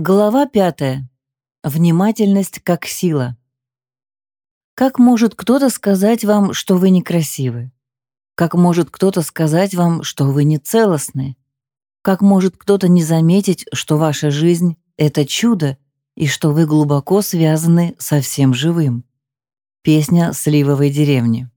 Глава пятая. Внимательность как сила. Как может кто-то сказать вам, что вы некрасивы? Как может кто-то сказать вам, что вы не целостны? Как может кто-то не заметить, что ваша жизнь — это чудо, и что вы глубоко связаны со всем живым? Песня «Сливовой деревни».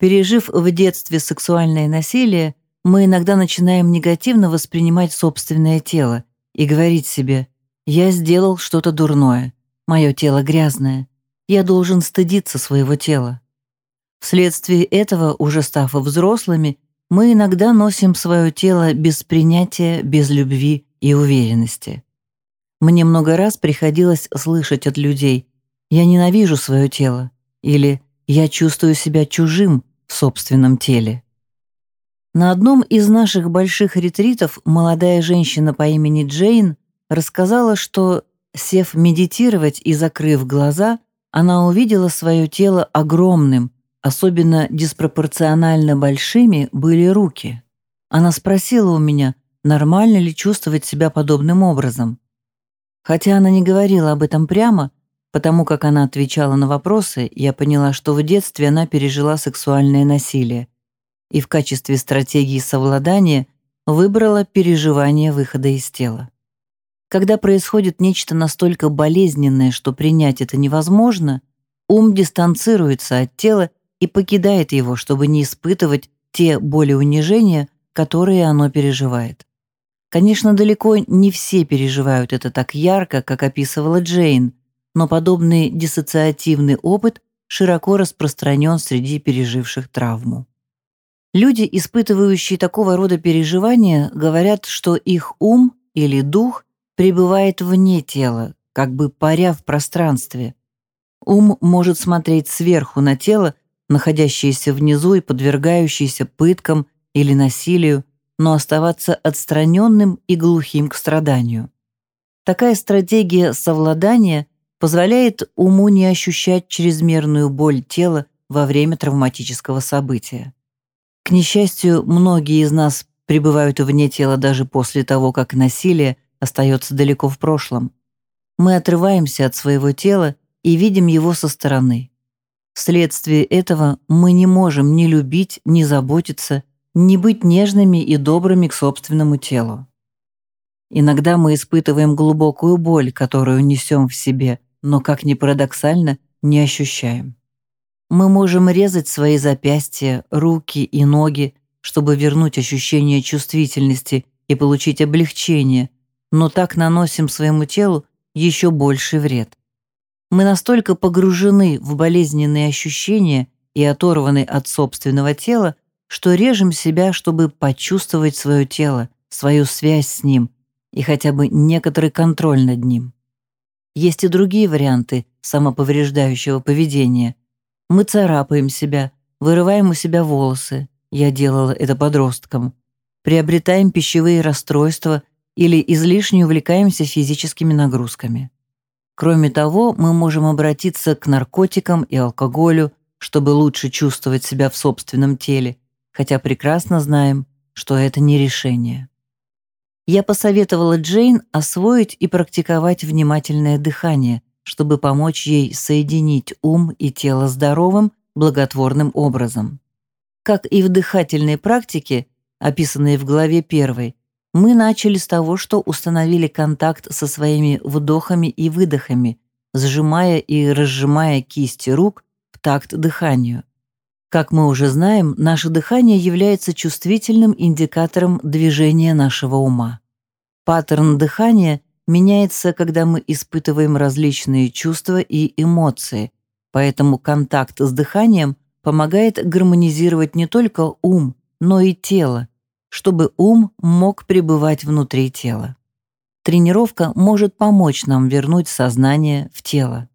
Пережив в детстве сексуальное насилие, мы иногда начинаем негативно воспринимать собственное тело и говорить себе «Я сделал что-то дурное, мое тело грязное, я должен стыдиться своего тела». Вследствие этого, уже став взрослыми, мы иногда носим свое тело без принятия, без любви и уверенности. Мне много раз приходилось слышать от людей «я ненавижу свое тело» или «я чувствую себя чужим в собственном теле». На одном из наших больших ретритов молодая женщина по имени Джейн рассказала, что, сев медитировать и закрыв глаза, она увидела свое тело огромным, Особенно диспропорционально большими были руки. Она спросила у меня, нормально ли чувствовать себя подобным образом. Хотя она не говорила об этом прямо, потому как она отвечала на вопросы, я поняла, что в детстве она пережила сексуальное насилие и в качестве стратегии совладания выбрала переживание выхода из тела. Когда происходит нечто настолько болезненное, что принять это невозможно, ум дистанцируется от тела и покидает его, чтобы не испытывать те боли унижения, которые оно переживает. Конечно, далеко не все переживают это так ярко, как описывала Джейн, но подобный диссоциативный опыт широко распространен среди переживших травму. Люди, испытывающие такого рода переживания, говорят, что их ум или дух пребывает вне тела, как бы паря в пространстве. Ум может смотреть сверху на тело находящиеся внизу и подвергающиеся пыткам или насилию, но оставаться отстраненным и глухим к страданию. Такая стратегия совладания позволяет уму не ощущать чрезмерную боль тела во время травматического события. К несчастью, многие из нас пребывают вне тела даже после того, как насилие остается далеко в прошлом. Мы отрываемся от своего тела и видим его со стороны. Вследствие этого мы не можем ни любить, ни заботиться, ни быть нежными и добрыми к собственному телу. Иногда мы испытываем глубокую боль, которую несем в себе, но, как ни парадоксально, не ощущаем. Мы можем резать свои запястья, руки и ноги, чтобы вернуть ощущение чувствительности и получить облегчение, но так наносим своему телу еще больший вред. Мы настолько погружены в болезненные ощущения и оторваны от собственного тела, что режем себя, чтобы почувствовать свое тело, свою связь с ним и хотя бы некоторый контроль над ним. Есть и другие варианты самоповреждающего поведения. Мы царапаем себя, вырываем у себя волосы, я делала это подростком, приобретаем пищевые расстройства или излишне увлекаемся физическими нагрузками. Кроме того, мы можем обратиться к наркотикам и алкоголю, чтобы лучше чувствовать себя в собственном теле, хотя прекрасно знаем, что это не решение. Я посоветовала Джейн освоить и практиковать внимательное дыхание, чтобы помочь ей соединить ум и тело здоровым, благотворным образом. Как и в дыхательной практике, описанной в главе 1, мы начали с того, что установили контакт со своими вдохами и выдохами, сжимая и разжимая кисти рук в такт дыханию. Как мы уже знаем, наше дыхание является чувствительным индикатором движения нашего ума. Паттерн дыхания меняется, когда мы испытываем различные чувства и эмоции, поэтому контакт с дыханием помогает гармонизировать не только ум, но и тело, чтобы ум мог пребывать внутри тела. Тренировка может помочь нам вернуть сознание в тело.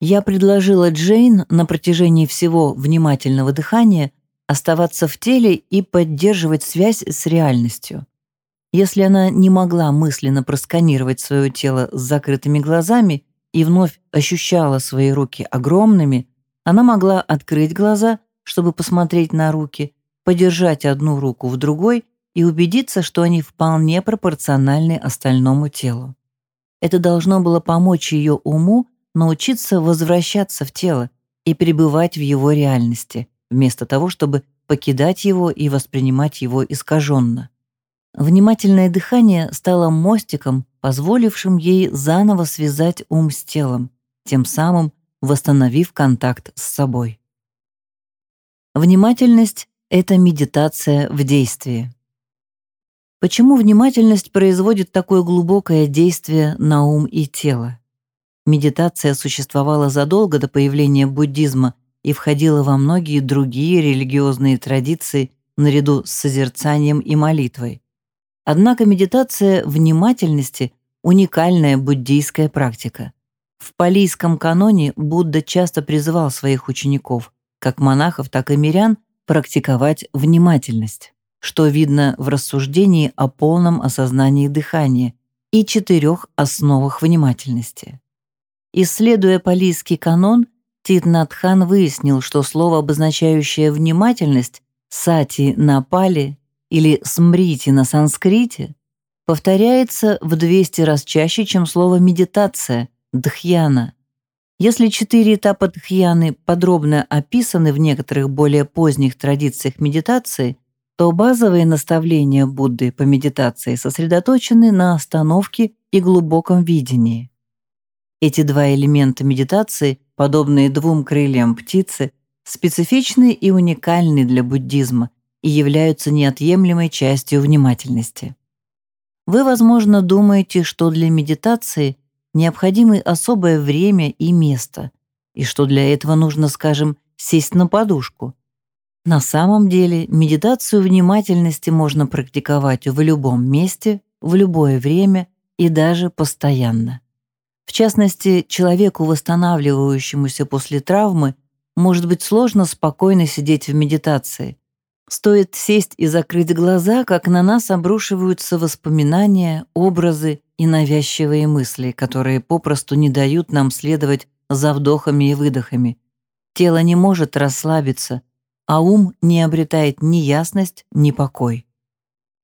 Я предложила Джейн на протяжении всего внимательного дыхания оставаться в теле и поддерживать связь с реальностью. Если она не могла мысленно просканировать свое тело с закрытыми глазами и вновь ощущала свои руки огромными, она могла открыть глаза, чтобы посмотреть на руки, подержать одну руку в другой и убедиться, что они вполне пропорциональны остальному телу. Это должно было помочь ее уму научиться возвращаться в тело и пребывать в его реальности, вместо того, чтобы покидать его и воспринимать его искаженно. Внимательное дыхание стало мостиком, позволившим ей заново связать ум с телом, тем самым восстановив контакт с собой. Внимательность — это медитация в действии. Почему внимательность производит такое глубокое действие на ум и тело? Медитация существовала задолго до появления буддизма и входила во многие другие религиозные традиции наряду с созерцанием и молитвой. Однако медитация внимательности — уникальная буддийская практика. В палийском каноне Будда часто призывал своих учеников, как монахов, так и мирян, практиковать внимательность, что видно в рассуждении о полном осознании дыхания и четырех основах внимательности. Исследуя палийский канон, Титнатхан выяснил, что слово, обозначающее внимательность, сати на пали или смрити на санскрите, повторяется в 200 раз чаще, чем слово «медитация», Дхьяна. Если четыре этапа дхьяны подробно описаны в некоторых более поздних традициях медитации, то базовые наставления Будды по медитации сосредоточены на остановке и глубоком видении. Эти два элемента медитации, подобные двум крыльям птицы, специфичны и уникальны для буддизма и являются неотъемлемой частью внимательности. Вы, возможно, думаете, что для медитации необходимы особое время и место, и что для этого нужно, скажем, сесть на подушку. На самом деле медитацию внимательности можно практиковать в любом месте, в любое время и даже постоянно. В частности, человеку, восстанавливающемуся после травмы, может быть сложно спокойно сидеть в медитации. Стоит сесть и закрыть глаза, как на нас обрушиваются воспоминания, образы и навязчивые мысли, которые попросту не дают нам следовать за вдохами и выдохами. Тело не может расслабиться, а ум не обретает ни ясность, ни покой.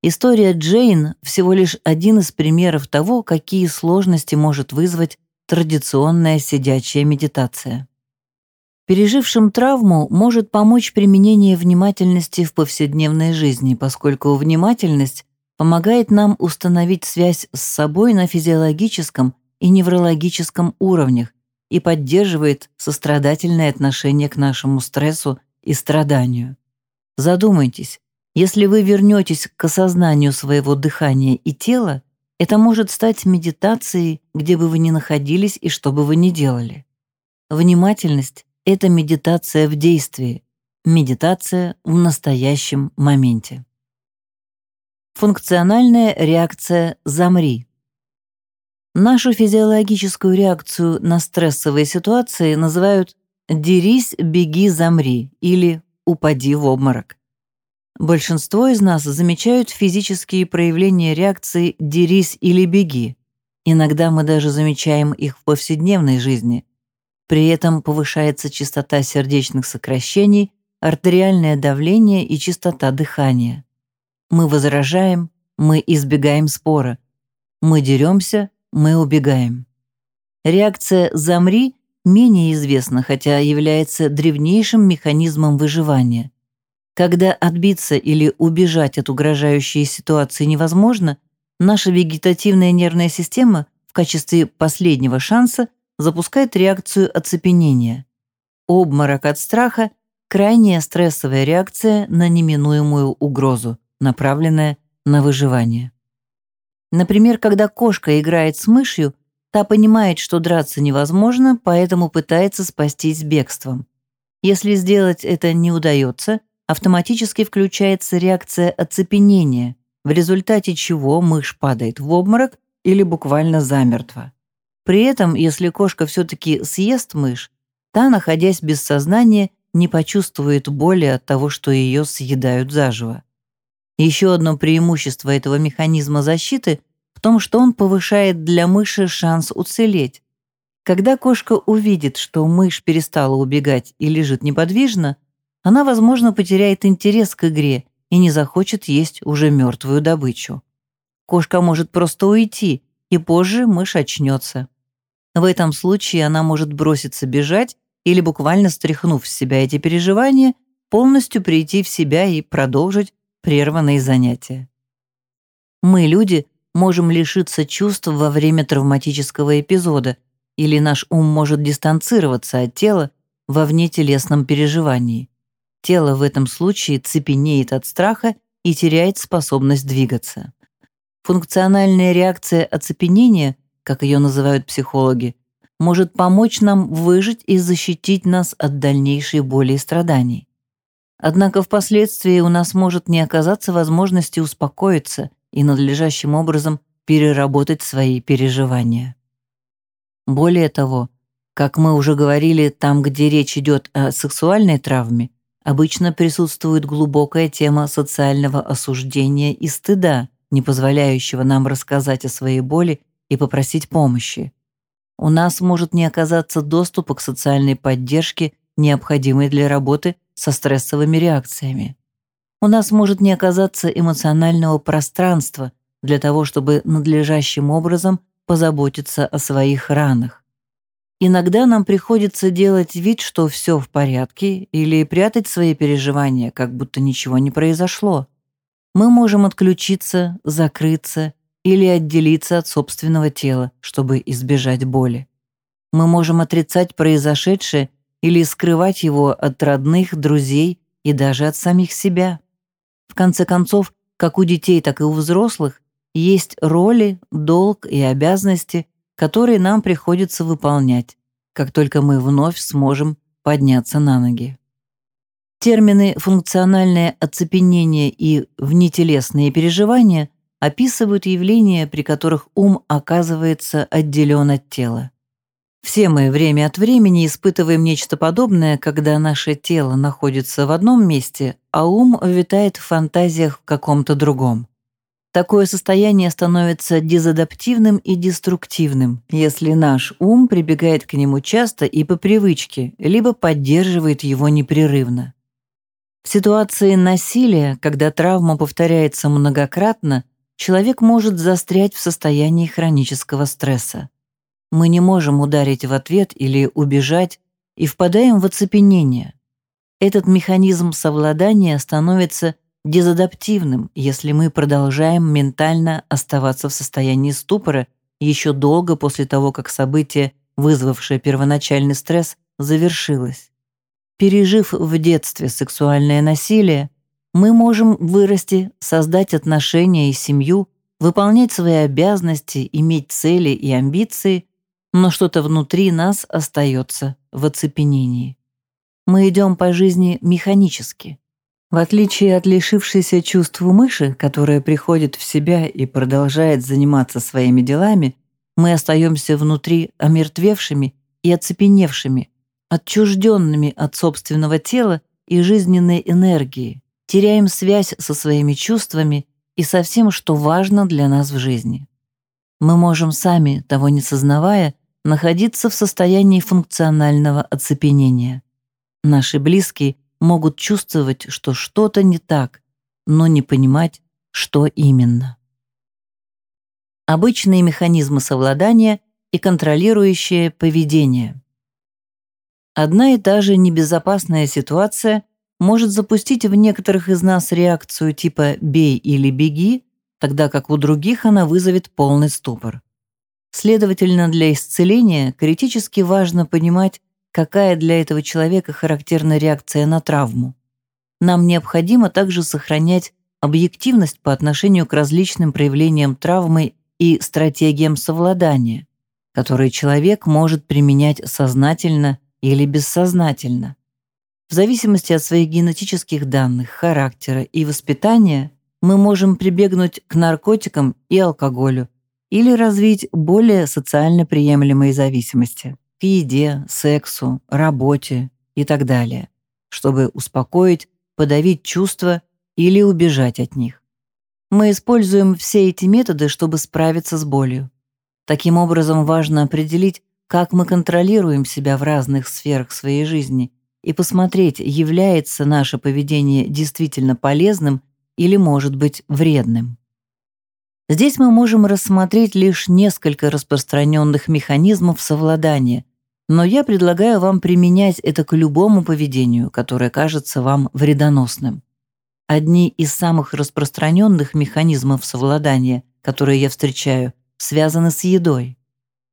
История Джейн всего лишь один из примеров того, какие сложности может вызвать традиционная сидячая медитация. Пережившим травму может помочь применение внимательности в повседневной жизни, поскольку внимательность помогает нам установить связь с собой на физиологическом и неврологическом уровнях и поддерживает сострадательное отношение к нашему стрессу и страданию. Задумайтесь, если вы вернетесь к осознанию своего дыхания и тела, это может стать медитацией, где бы вы ни находились и что бы вы ни делали. Внимательность — это медитация в действии, медитация в настоящем моменте. Функциональная реакция «замри». Нашу физиологическую реакцию на стрессовые ситуации называют «дерись, беги, замри» или «упади в обморок». Большинство из нас замечают физические проявления реакции «дерись или беги». Иногда мы даже замечаем их в повседневной жизни. При этом повышается частота сердечных сокращений, артериальное давление и частота дыхания. Мы возражаем, мы избегаем спора. Мы деремся, мы убегаем. Реакция «замри» менее известна, хотя является древнейшим механизмом выживания. Когда отбиться или убежать от угрожающей ситуации невозможно, наша вегетативная нервная система в качестве последнего шанса запускает реакцию оцепенения. Обморок от страха – крайняя стрессовая реакция на неминуемую угрозу направленная на выживание. Например, когда кошка играет с мышью, та понимает, что драться невозможно, поэтому пытается спастись бегством. Если сделать это не удается, автоматически включается реакция оцепенения, в результате чего мышь падает в обморок или буквально замертво. При этом, если кошка все-таки съест мышь, та, находясь без сознания, не почувствует боли от того, что ее съедают заживо. Еще одно преимущество этого механизма защиты в том, что он повышает для мыши шанс уцелеть. Когда кошка увидит, что мышь перестала убегать и лежит неподвижно, она, возможно, потеряет интерес к игре и не захочет есть уже мертвую добычу. Кошка может просто уйти, и позже мышь очнется. В этом случае она может броситься бежать или буквально стряхнув с себя эти переживания, полностью прийти в себя и продолжить прерванные занятия. Мы, люди, можем лишиться чувств во время травматического эпизода, или наш ум может дистанцироваться от тела во внетелесном переживании. Тело в этом случае цепенеет от страха и теряет способность двигаться. Функциональная реакция оцепенения, как ее называют психологи, может помочь нам выжить и защитить нас от дальнейшей боли и страданий. Однако впоследствии у нас может не оказаться возможности успокоиться и надлежащим образом переработать свои переживания. Более того, как мы уже говорили, там, где речь идет о сексуальной травме, обычно присутствует глубокая тема социального осуждения и стыда, не позволяющего нам рассказать о своей боли и попросить помощи. У нас может не оказаться доступа к социальной поддержке, необходимой для работы со стрессовыми реакциями. У нас может не оказаться эмоционального пространства для того, чтобы надлежащим образом позаботиться о своих ранах. Иногда нам приходится делать вид, что все в порядке, или прятать свои переживания, как будто ничего не произошло. Мы можем отключиться, закрыться или отделиться от собственного тела, чтобы избежать боли. Мы можем отрицать произошедшее или скрывать его от родных, друзей и даже от самих себя. В конце концов, как у детей, так и у взрослых, есть роли, долг и обязанности, которые нам приходится выполнять, как только мы вновь сможем подняться на ноги. Термины «функциональное оцепенение» и «внетелесные переживания» описывают явления, при которых ум оказывается отделен от тела. Все мы время от времени испытываем нечто подобное, когда наше тело находится в одном месте, а ум витает в фантазиях в каком-то другом. Такое состояние становится дезадаптивным и деструктивным, если наш ум прибегает к нему часто и по привычке, либо поддерживает его непрерывно. В ситуации насилия, когда травма повторяется многократно, человек может застрять в состоянии хронического стресса. Мы не можем ударить в ответ или убежать и впадаем в оцепенение. Этот механизм совладания становится дезадаптивным, если мы продолжаем ментально оставаться в состоянии ступора еще долго после того, как событие, вызвавшее первоначальный стресс, завершилось. Пережив в детстве сексуальное насилие, мы можем вырасти, создать отношения и семью, выполнять свои обязанности, иметь цели и амбиции, но что-то внутри нас остается в оцепенении. Мы идем по жизни механически. В отличие от лишившейся чувств мыши, которая приходит в себя и продолжает заниматься своими делами, мы остаемся внутри омертвевшими и оцепеневшими, отчужденными от собственного тела и жизненной энергии, теряем связь со своими чувствами и со всем, что важно для нас в жизни. Мы можем сами, того не сознавая, находиться в состоянии функционального оцепенения. Наши близкие могут чувствовать, что что-то не так, но не понимать, что именно. Обычные механизмы совладания и контролирующее поведение. Одна и та же небезопасная ситуация может запустить в некоторых из нас реакцию типа «бей или беги», тогда как у других она вызовет полный ступор. Следовательно, для исцеления критически важно понимать, какая для этого человека характерна реакция на травму. Нам необходимо также сохранять объективность по отношению к различным проявлениям травмы и стратегиям совладания, которые человек может применять сознательно или бессознательно. В зависимости от своих генетических данных, характера и воспитания мы можем прибегнуть к наркотикам и алкоголю или развить более социально приемлемые зависимости к еде, сексу, работе и так далее, чтобы успокоить, подавить чувства или убежать от них. Мы используем все эти методы, чтобы справиться с болью. Таким образом, важно определить, как мы контролируем себя в разных сферах своей жизни и посмотреть, является наше поведение действительно полезным или может быть вредным. Здесь мы можем рассмотреть лишь несколько распространенных механизмов совладания, но я предлагаю вам применять это к любому поведению, которое кажется вам вредоносным. Одни из самых распространенных механизмов совладания, которые я встречаю, связаны с едой.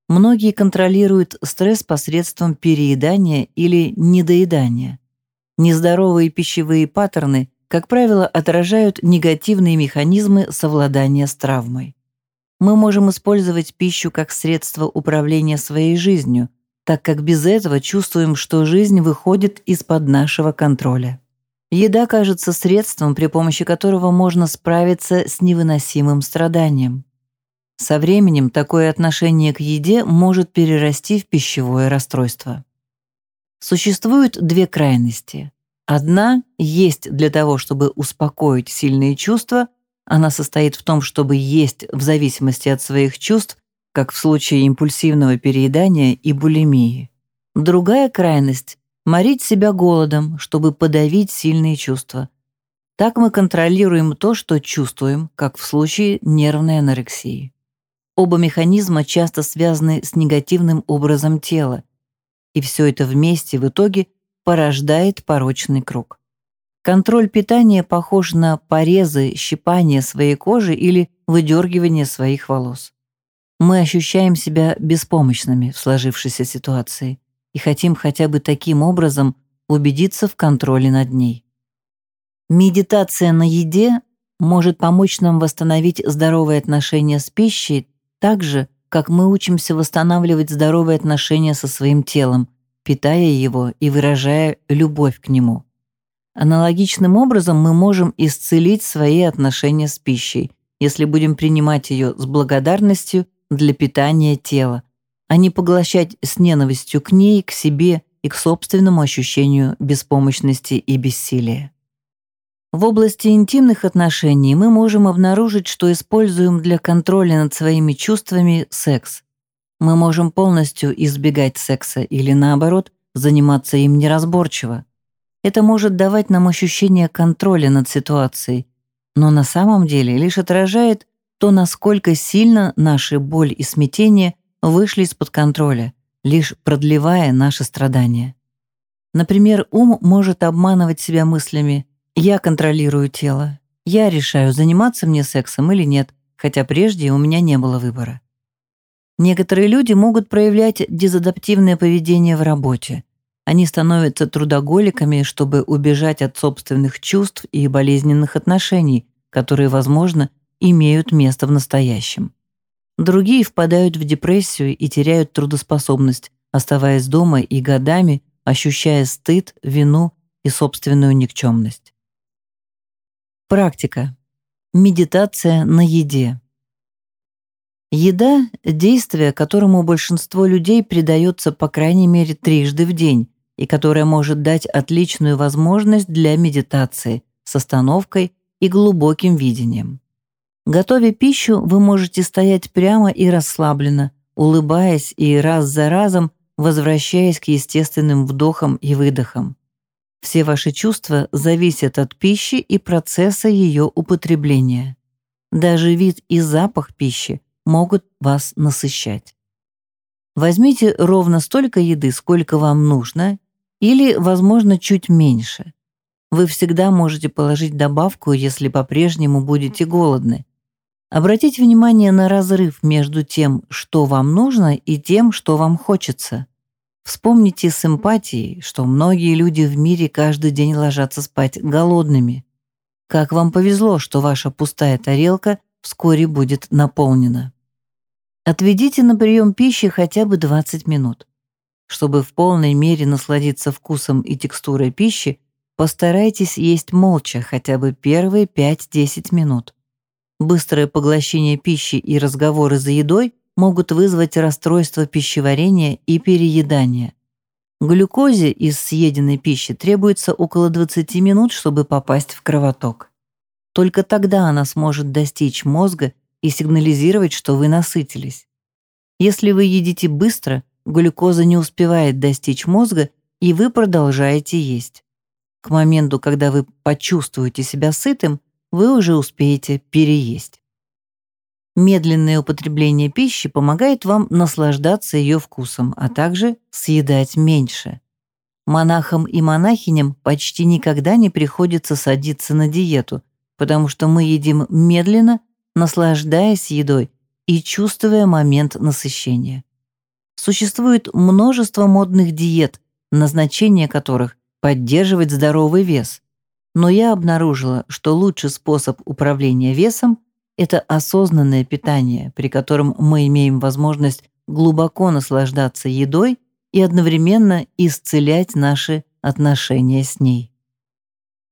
Многие контролируют стресс посредством переедания или недоедания. Нездоровые пищевые паттерны, как правило, отражают негативные механизмы совладания с травмой. Мы можем использовать пищу как средство управления своей жизнью, так как без этого чувствуем, что жизнь выходит из-под нашего контроля. Еда кажется средством, при помощи которого можно справиться с невыносимым страданием. Со временем такое отношение к еде может перерасти в пищевое расстройство. Существуют две крайности. Одна есть для того, чтобы успокоить сильные чувства, она состоит в том, чтобы есть в зависимости от своих чувств как в случае импульсивного переедания и булимии. Другая крайность – морить себя голодом, чтобы подавить сильные чувства. Так мы контролируем то, что чувствуем, как в случае нервной анорексии. Оба механизма часто связаны с негативным образом тела, и все это вместе в итоге порождает порочный круг. Контроль питания похож на порезы, щипание своей кожи или выдергивание своих волос. Мы ощущаем себя беспомощными в сложившейся ситуации и хотим хотя бы таким образом убедиться в контроле над ней. Медитация на еде может помочь нам восстановить здоровые отношения с пищей так же, как мы учимся восстанавливать здоровые отношения со своим телом, питая его и выражая любовь к нему. Аналогичным образом мы можем исцелить свои отношения с пищей, если будем принимать ее с благодарностью для питания тела, а не поглощать с ненавистью к ней, к себе и к собственному ощущению беспомощности и бессилия. В области интимных отношений мы можем обнаружить, что используем для контроля над своими чувствами секс. Мы можем полностью избегать секса или, наоборот, заниматься им неразборчиво. Это может давать нам ощущение контроля над ситуацией, но на самом деле лишь отражает то, насколько сильно наши боль и смятение вышли из-под контроля, лишь продлевая наши страдания. Например, ум может обманывать себя мыслями «я контролирую тело», «я решаю, заниматься мне сексом или нет», хотя прежде у меня не было выбора. Некоторые люди могут проявлять дезадаптивное поведение в работе. Они становятся трудоголиками, чтобы убежать от собственных чувств и болезненных отношений, которые, возможно, имеют место в настоящем. Другие впадают в депрессию и теряют трудоспособность, оставаясь дома и годами ощущая стыд, вину и собственную никчемность. Практика. Медитация на еде. Еда – действие, которому большинство людей придается по крайней мере трижды в день и которое может дать отличную возможность для медитации с остановкой и глубоким видением. Готовя пищу, вы можете стоять прямо и расслабленно, улыбаясь и раз за разом возвращаясь к естественным вдохам и выдохам. Все ваши чувства зависят от пищи и процесса ее употребления. Даже вид и запах пищи могут вас насыщать. Возьмите ровно столько еды, сколько вам нужно, или, возможно, чуть меньше. Вы всегда можете положить добавку, если по-прежнему будете голодны, Обратите внимание на разрыв между тем, что вам нужно, и тем, что вам хочется. Вспомните с эмпатией, что многие люди в мире каждый день ложатся спать голодными. Как вам повезло, что ваша пустая тарелка вскоре будет наполнена. Отведите на прием пищи хотя бы 20 минут. Чтобы в полной мере насладиться вкусом и текстурой пищи, постарайтесь есть молча хотя бы первые 5-10 минут. Быстрое поглощение пищи и разговоры за едой могут вызвать расстройство пищеварения и переедания. Глюкозе из съеденной пищи требуется около 20 минут, чтобы попасть в кровоток. Только тогда она сможет достичь мозга и сигнализировать, что вы насытились. Если вы едите быстро, глюкоза не успевает достичь мозга, и вы продолжаете есть. К моменту, когда вы почувствуете себя сытым, вы уже успеете переесть. Медленное употребление пищи помогает вам наслаждаться ее вкусом, а также съедать меньше. Монахам и монахиням почти никогда не приходится садиться на диету, потому что мы едим медленно, наслаждаясь едой и чувствуя момент насыщения. Существует множество модных диет, назначение которых – поддерживать здоровый вес. Но я обнаружила, что лучший способ управления весом – это осознанное питание, при котором мы имеем возможность глубоко наслаждаться едой и одновременно исцелять наши отношения с ней.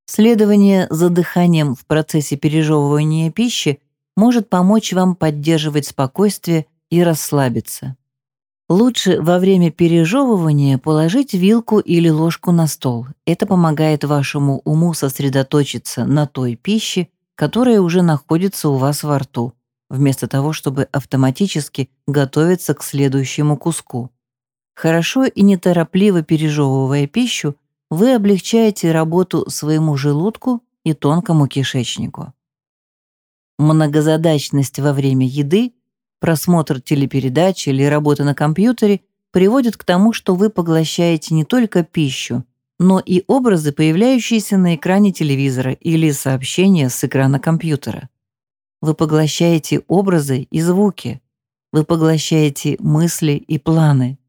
Следование за дыханием в процессе пережевывания пищи может помочь вам поддерживать спокойствие и расслабиться. Лучше во время пережевывания положить вилку или ложку на стол. Это помогает вашему уму сосредоточиться на той пище, которая уже находится у вас во рту, вместо того, чтобы автоматически готовиться к следующему куску. Хорошо и неторопливо пережевывая пищу, вы облегчаете работу своему желудку и тонкому кишечнику. Многозадачность во время еды, просмотр телепередач или работа на компьютере приводит к тому, что вы поглощаете не только пищу, но и образы, появляющиеся на экране телевизора или сообщения с экрана компьютера. Вы поглощаете образы и звуки. Вы поглощаете мысли и планы.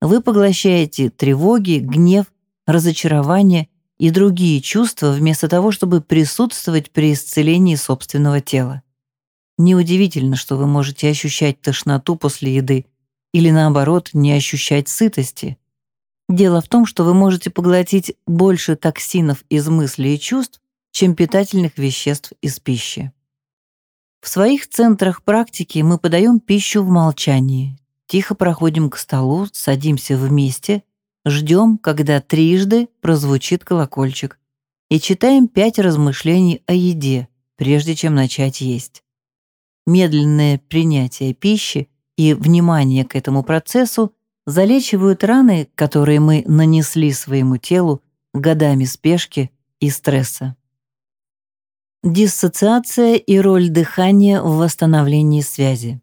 Вы поглощаете тревоги, гнев, разочарование и другие чувства вместо того, чтобы присутствовать при исцелении собственного тела. Неудивительно, что вы можете ощущать тошноту после еды или, наоборот, не ощущать сытости. Дело в том, что вы можете поглотить больше токсинов из мыслей и чувств, чем питательных веществ из пищи. В своих центрах практики мы подаем пищу в молчании, тихо проходим к столу, садимся вместе, ждем, когда трижды прозвучит колокольчик, и читаем пять размышлений о еде, прежде чем начать есть. Медленное принятие пищи и внимание к этому процессу залечивают раны, которые мы нанесли своему телу годами спешки и стресса. Диссоциация и роль дыхания в восстановлении связи.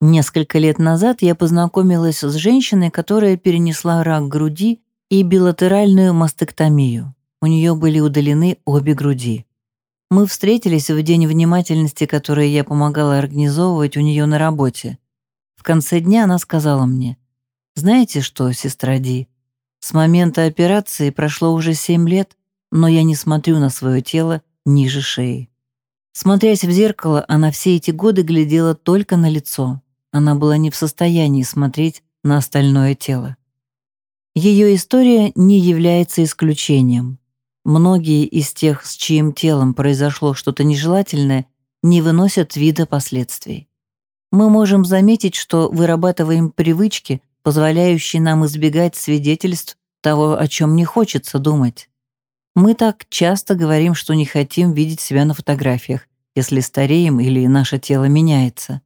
Несколько лет назад я познакомилась с женщиной, которая перенесла рак груди и билатеральную мастектомию. У нее были удалены обе груди. Мы встретились в день внимательности, который я помогала организовывать у нее на работе. В конце дня она сказала мне, «Знаете что, сестра Ди, с момента операции прошло уже семь лет, но я не смотрю на свое тело ниже шеи». Смотрясь в зеркало, она все эти годы глядела только на лицо. Она была не в состоянии смотреть на остальное тело. Ее история не является исключением. Многие из тех, с чьим телом произошло что-то нежелательное, не выносят вида последствий. Мы можем заметить, что вырабатываем привычки, позволяющие нам избегать свидетельств того, о чем не хочется думать. Мы так часто говорим, что не хотим видеть себя на фотографиях, если стареем или наше тело меняется.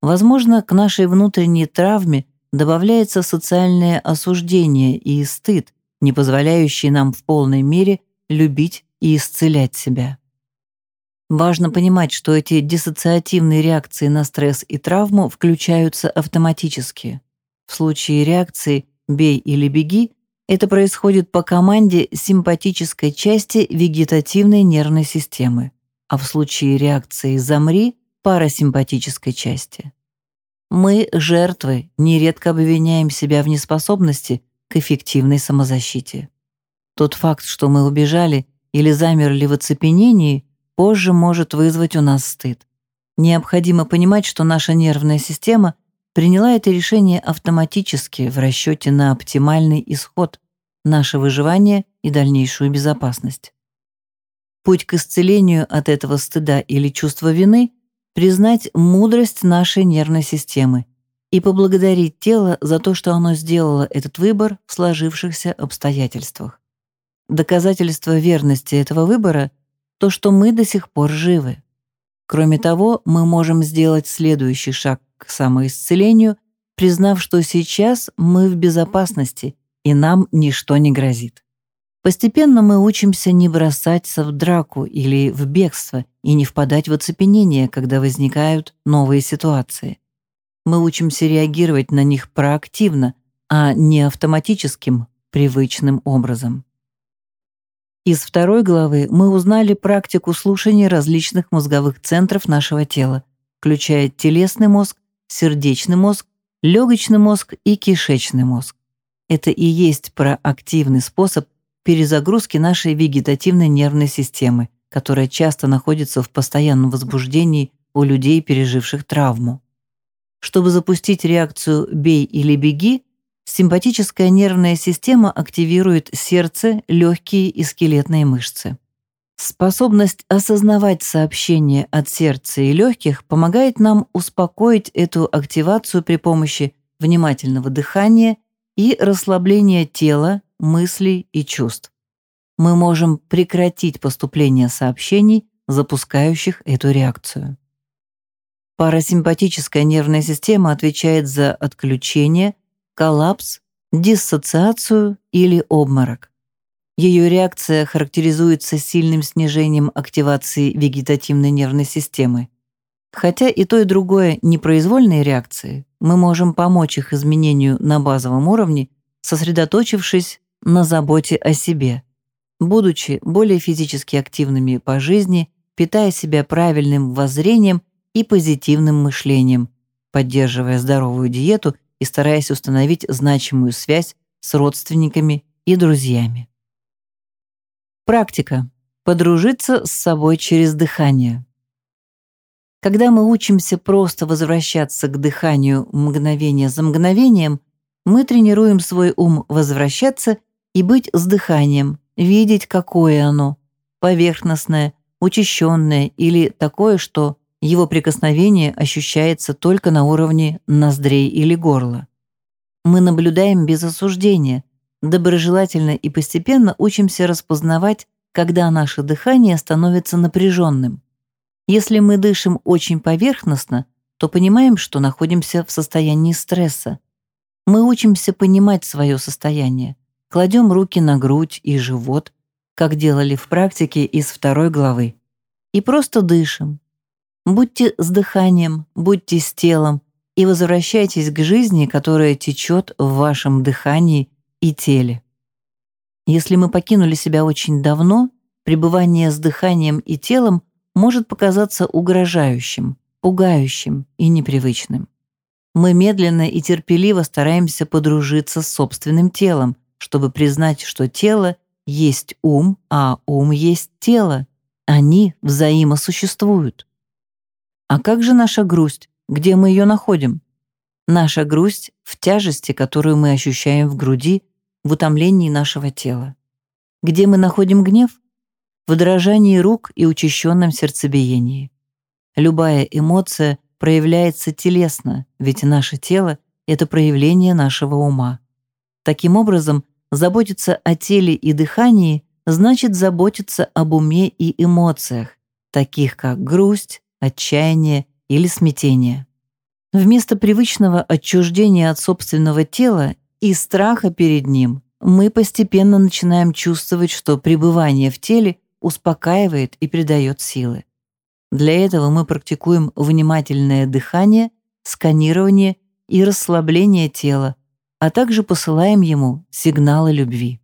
Возможно, к нашей внутренней травме добавляется социальное осуждение и стыд, не позволяющий нам в полной мере любить и исцелять себя. Важно понимать, что эти диссоциативные реакции на стресс и травму включаются автоматически. В случае реакции «бей или беги» это происходит по команде симпатической части вегетативной нервной системы, а в случае реакции «замри» парасимпатической части. Мы, жертвы, нередко обвиняем себя в неспособности к эффективной самозащите. Тот факт, что мы убежали или замерли в оцепенении, позже может вызвать у нас стыд. Необходимо понимать, что наша нервная система приняла это решение автоматически в расчете на оптимальный исход, наше выживание и дальнейшую безопасность. Путь к исцелению от этого стыда или чувства вины признать мудрость нашей нервной системы и поблагодарить тело за то, что оно сделало этот выбор в сложившихся обстоятельствах. Доказательство верности этого выбора — то, что мы до сих пор живы. Кроме того, мы можем сделать следующий шаг к самоисцелению, признав, что сейчас мы в безопасности и нам ничто не грозит. Постепенно мы учимся не бросаться в драку или в бегство и не впадать в оцепенение, когда возникают новые ситуации. Мы учимся реагировать на них проактивно, а не автоматическим, привычным образом. Из второй главы мы узнали практику слушания различных мозговых центров нашего тела, включая телесный мозг, сердечный мозг, легочный мозг и кишечный мозг. Это и есть проактивный способ перезагрузки нашей вегетативной нервной системы, которая часто находится в постоянном возбуждении у людей, переживших травму. Чтобы запустить реакцию «бей или беги», симпатическая нервная система активирует сердце, легкие и скелетные мышцы. Способность осознавать сообщения от сердца и легких помогает нам успокоить эту активацию при помощи внимательного дыхания и расслабления тела, мыслей и чувств. Мы можем прекратить поступление сообщений, запускающих эту реакцию. Парасимпатическая нервная система отвечает за отключение, коллапс, диссоциацию или обморок. Ее реакция характеризуется сильным снижением активации вегетативной нервной системы. Хотя и то, и другое непроизвольные реакции, мы можем помочь их изменению на базовом уровне, сосредоточившись на заботе о себе, будучи более физически активными по жизни, питая себя правильным воззрением и позитивным мышлением, поддерживая здоровую диету и стараясь установить значимую связь с родственниками и друзьями. Практика. Подружиться с собой через дыхание. Когда мы учимся просто возвращаться к дыханию мгновение за мгновением, мы тренируем свой ум возвращаться и быть с дыханием, видеть, какое оно, поверхностное, учащенное или такое, что его прикосновение ощущается только на уровне ноздрей или горла. Мы наблюдаем без осуждения, доброжелательно и постепенно учимся распознавать, когда наше дыхание становится напряженным. Если мы дышим очень поверхностно, то понимаем, что находимся в состоянии стресса. Мы учимся понимать свое состояние, Кладем руки на грудь и живот, как делали в практике из второй главы, и просто дышим. Будьте с дыханием, будьте с телом и возвращайтесь к жизни, которая течет в вашем дыхании и теле. Если мы покинули себя очень давно, пребывание с дыханием и телом может показаться угрожающим, пугающим и непривычным. Мы медленно и терпеливо стараемся подружиться с собственным телом, чтобы признать, что тело есть ум, а ум есть тело. Они взаимосуществуют. А как же наша грусть? Где мы ее находим? Наша грусть в тяжести, которую мы ощущаем в груди, в утомлении нашего тела. Где мы находим гнев? В дрожании рук и учащенном сердцебиении. Любая эмоция проявляется телесно, ведь наше тело — это проявление нашего ума. Таким образом, Заботиться о теле и дыхании значит заботиться об уме и эмоциях, таких как грусть, отчаяние или смятение. Вместо привычного отчуждения от собственного тела и страха перед ним, мы постепенно начинаем чувствовать, что пребывание в теле успокаивает и придает силы. Для этого мы практикуем внимательное дыхание, сканирование и расслабление тела, а также посылаем ему сигналы любви.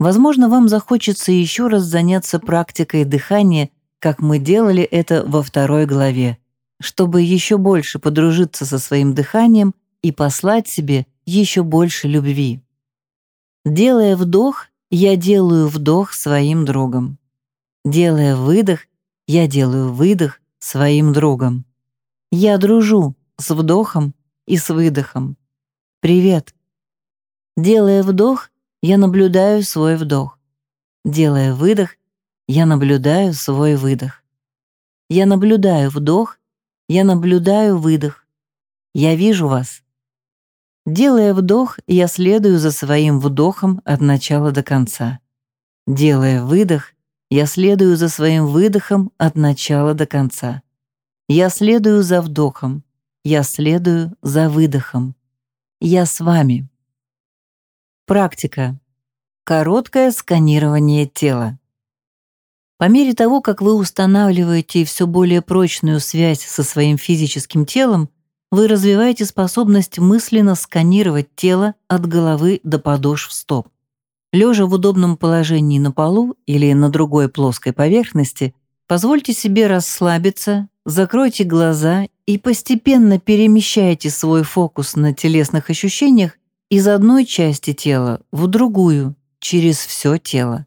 Возможно, вам захочется еще раз заняться практикой дыхания, как мы делали это во второй главе, чтобы еще больше подружиться со своим дыханием и послать себе еще больше любви. Делая вдох, я делаю вдох своим другом. Делая выдох, я делаю выдох своим другом. Я дружу с вдохом и с выдохом. «Привет». Делая вдох, я наблюдаю свой вдох. Делая выдох, я наблюдаю свой выдох. Я наблюдаю вдох, я наблюдаю выдох. Я вижу вас. Делая вдох, я следую за своим вдохом от начала до конца. Делая выдох, я следую за своим выдохом от начала до конца. Я следую за вдохом, я следую за выдохом. Я с вами. Практика. Короткое сканирование тела. По мере того, как вы устанавливаете все более прочную связь со своим физическим телом, вы развиваете способность мысленно сканировать тело от головы до подошв стоп. Лежа в удобном положении на полу или на другой плоской поверхности, позвольте себе расслабиться, закройте глаза и постепенно перемещайте свой фокус на телесных ощущениях из одной части тела в другую, через все тело.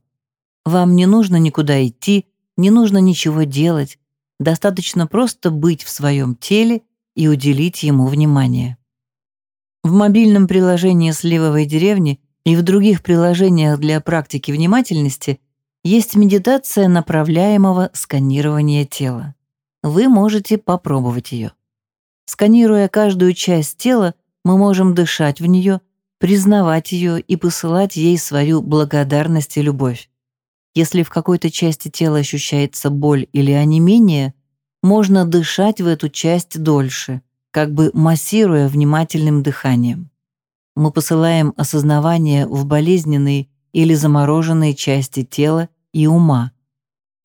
Вам не нужно никуда идти, не нужно ничего делать, достаточно просто быть в своем теле и уделить ему внимание. В мобильном приложении «Сливовой деревни» и в других приложениях для практики внимательности есть медитация направляемого сканирования тела. Вы можете попробовать ее. Сканируя каждую часть тела, мы можем дышать в нее, признавать ее и посылать ей свою благодарность и любовь. Если в какой-то части тела ощущается боль или онемение, можно дышать в эту часть дольше, как бы массируя внимательным дыханием. Мы посылаем осознавание в болезненные или замороженные части тела и ума.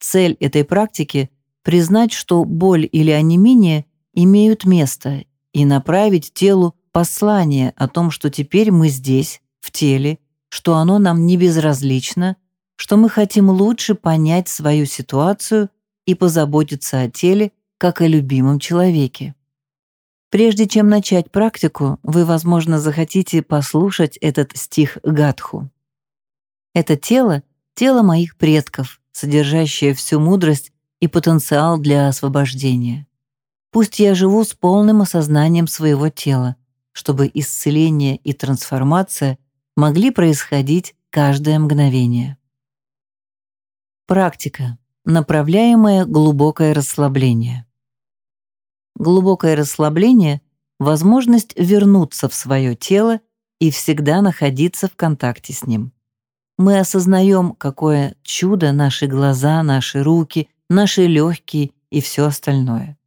Цель этой практики – признать, что боль или онемение имеют место и направить телу послание о том, что теперь мы здесь, в теле, что оно нам не безразлично, что мы хотим лучше понять свою ситуацию и позаботиться о теле, как о любимом человеке. Прежде чем начать практику, вы, возможно, захотите послушать этот стих Гадху. Это тело — тело моих предков, содержащее всю мудрость и потенциал для освобождения. Пусть я живу с полным осознанием своего тела, чтобы исцеление и трансформация могли происходить каждое мгновение. Практика. Направляемое глубокое расслабление. Глубокое расслабление — возможность вернуться в свое тело и всегда находиться в контакте с ним. Мы осознаем, какое чудо наши глаза, наши руки, наши легкие и все остальное.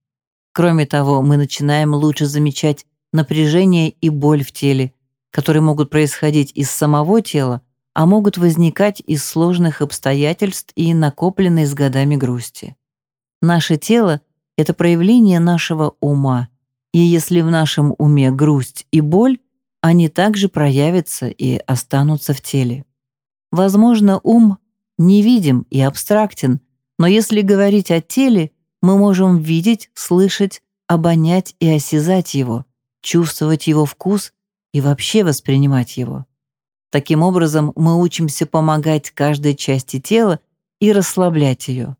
Кроме того, мы начинаем лучше замечать напряжение и боль в теле, которые могут происходить из самого тела, а могут возникать из сложных обстоятельств и накопленной с годами грусти. Наше тело — это проявление нашего ума, и если в нашем уме грусть и боль, они также проявятся и останутся в теле. Возможно, ум невидим и абстрактен, но если говорить о теле, мы можем видеть, слышать, обонять и осязать его, чувствовать его вкус и вообще воспринимать его. Таким образом, мы учимся помогать каждой части тела и расслаблять ее.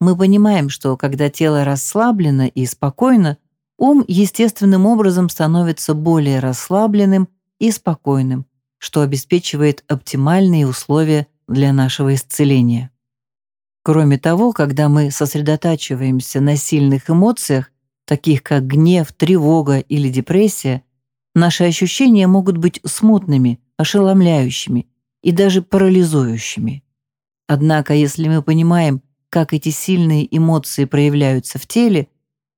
Мы понимаем, что когда тело расслаблено и спокойно, ум естественным образом становится более расслабленным и спокойным, что обеспечивает оптимальные условия для нашего исцеления. Кроме того, когда мы сосредотачиваемся на сильных эмоциях, таких как гнев, тревога или депрессия, наши ощущения могут быть смутными, ошеломляющими и даже парализующими. Однако, если мы понимаем, как эти сильные эмоции проявляются в теле,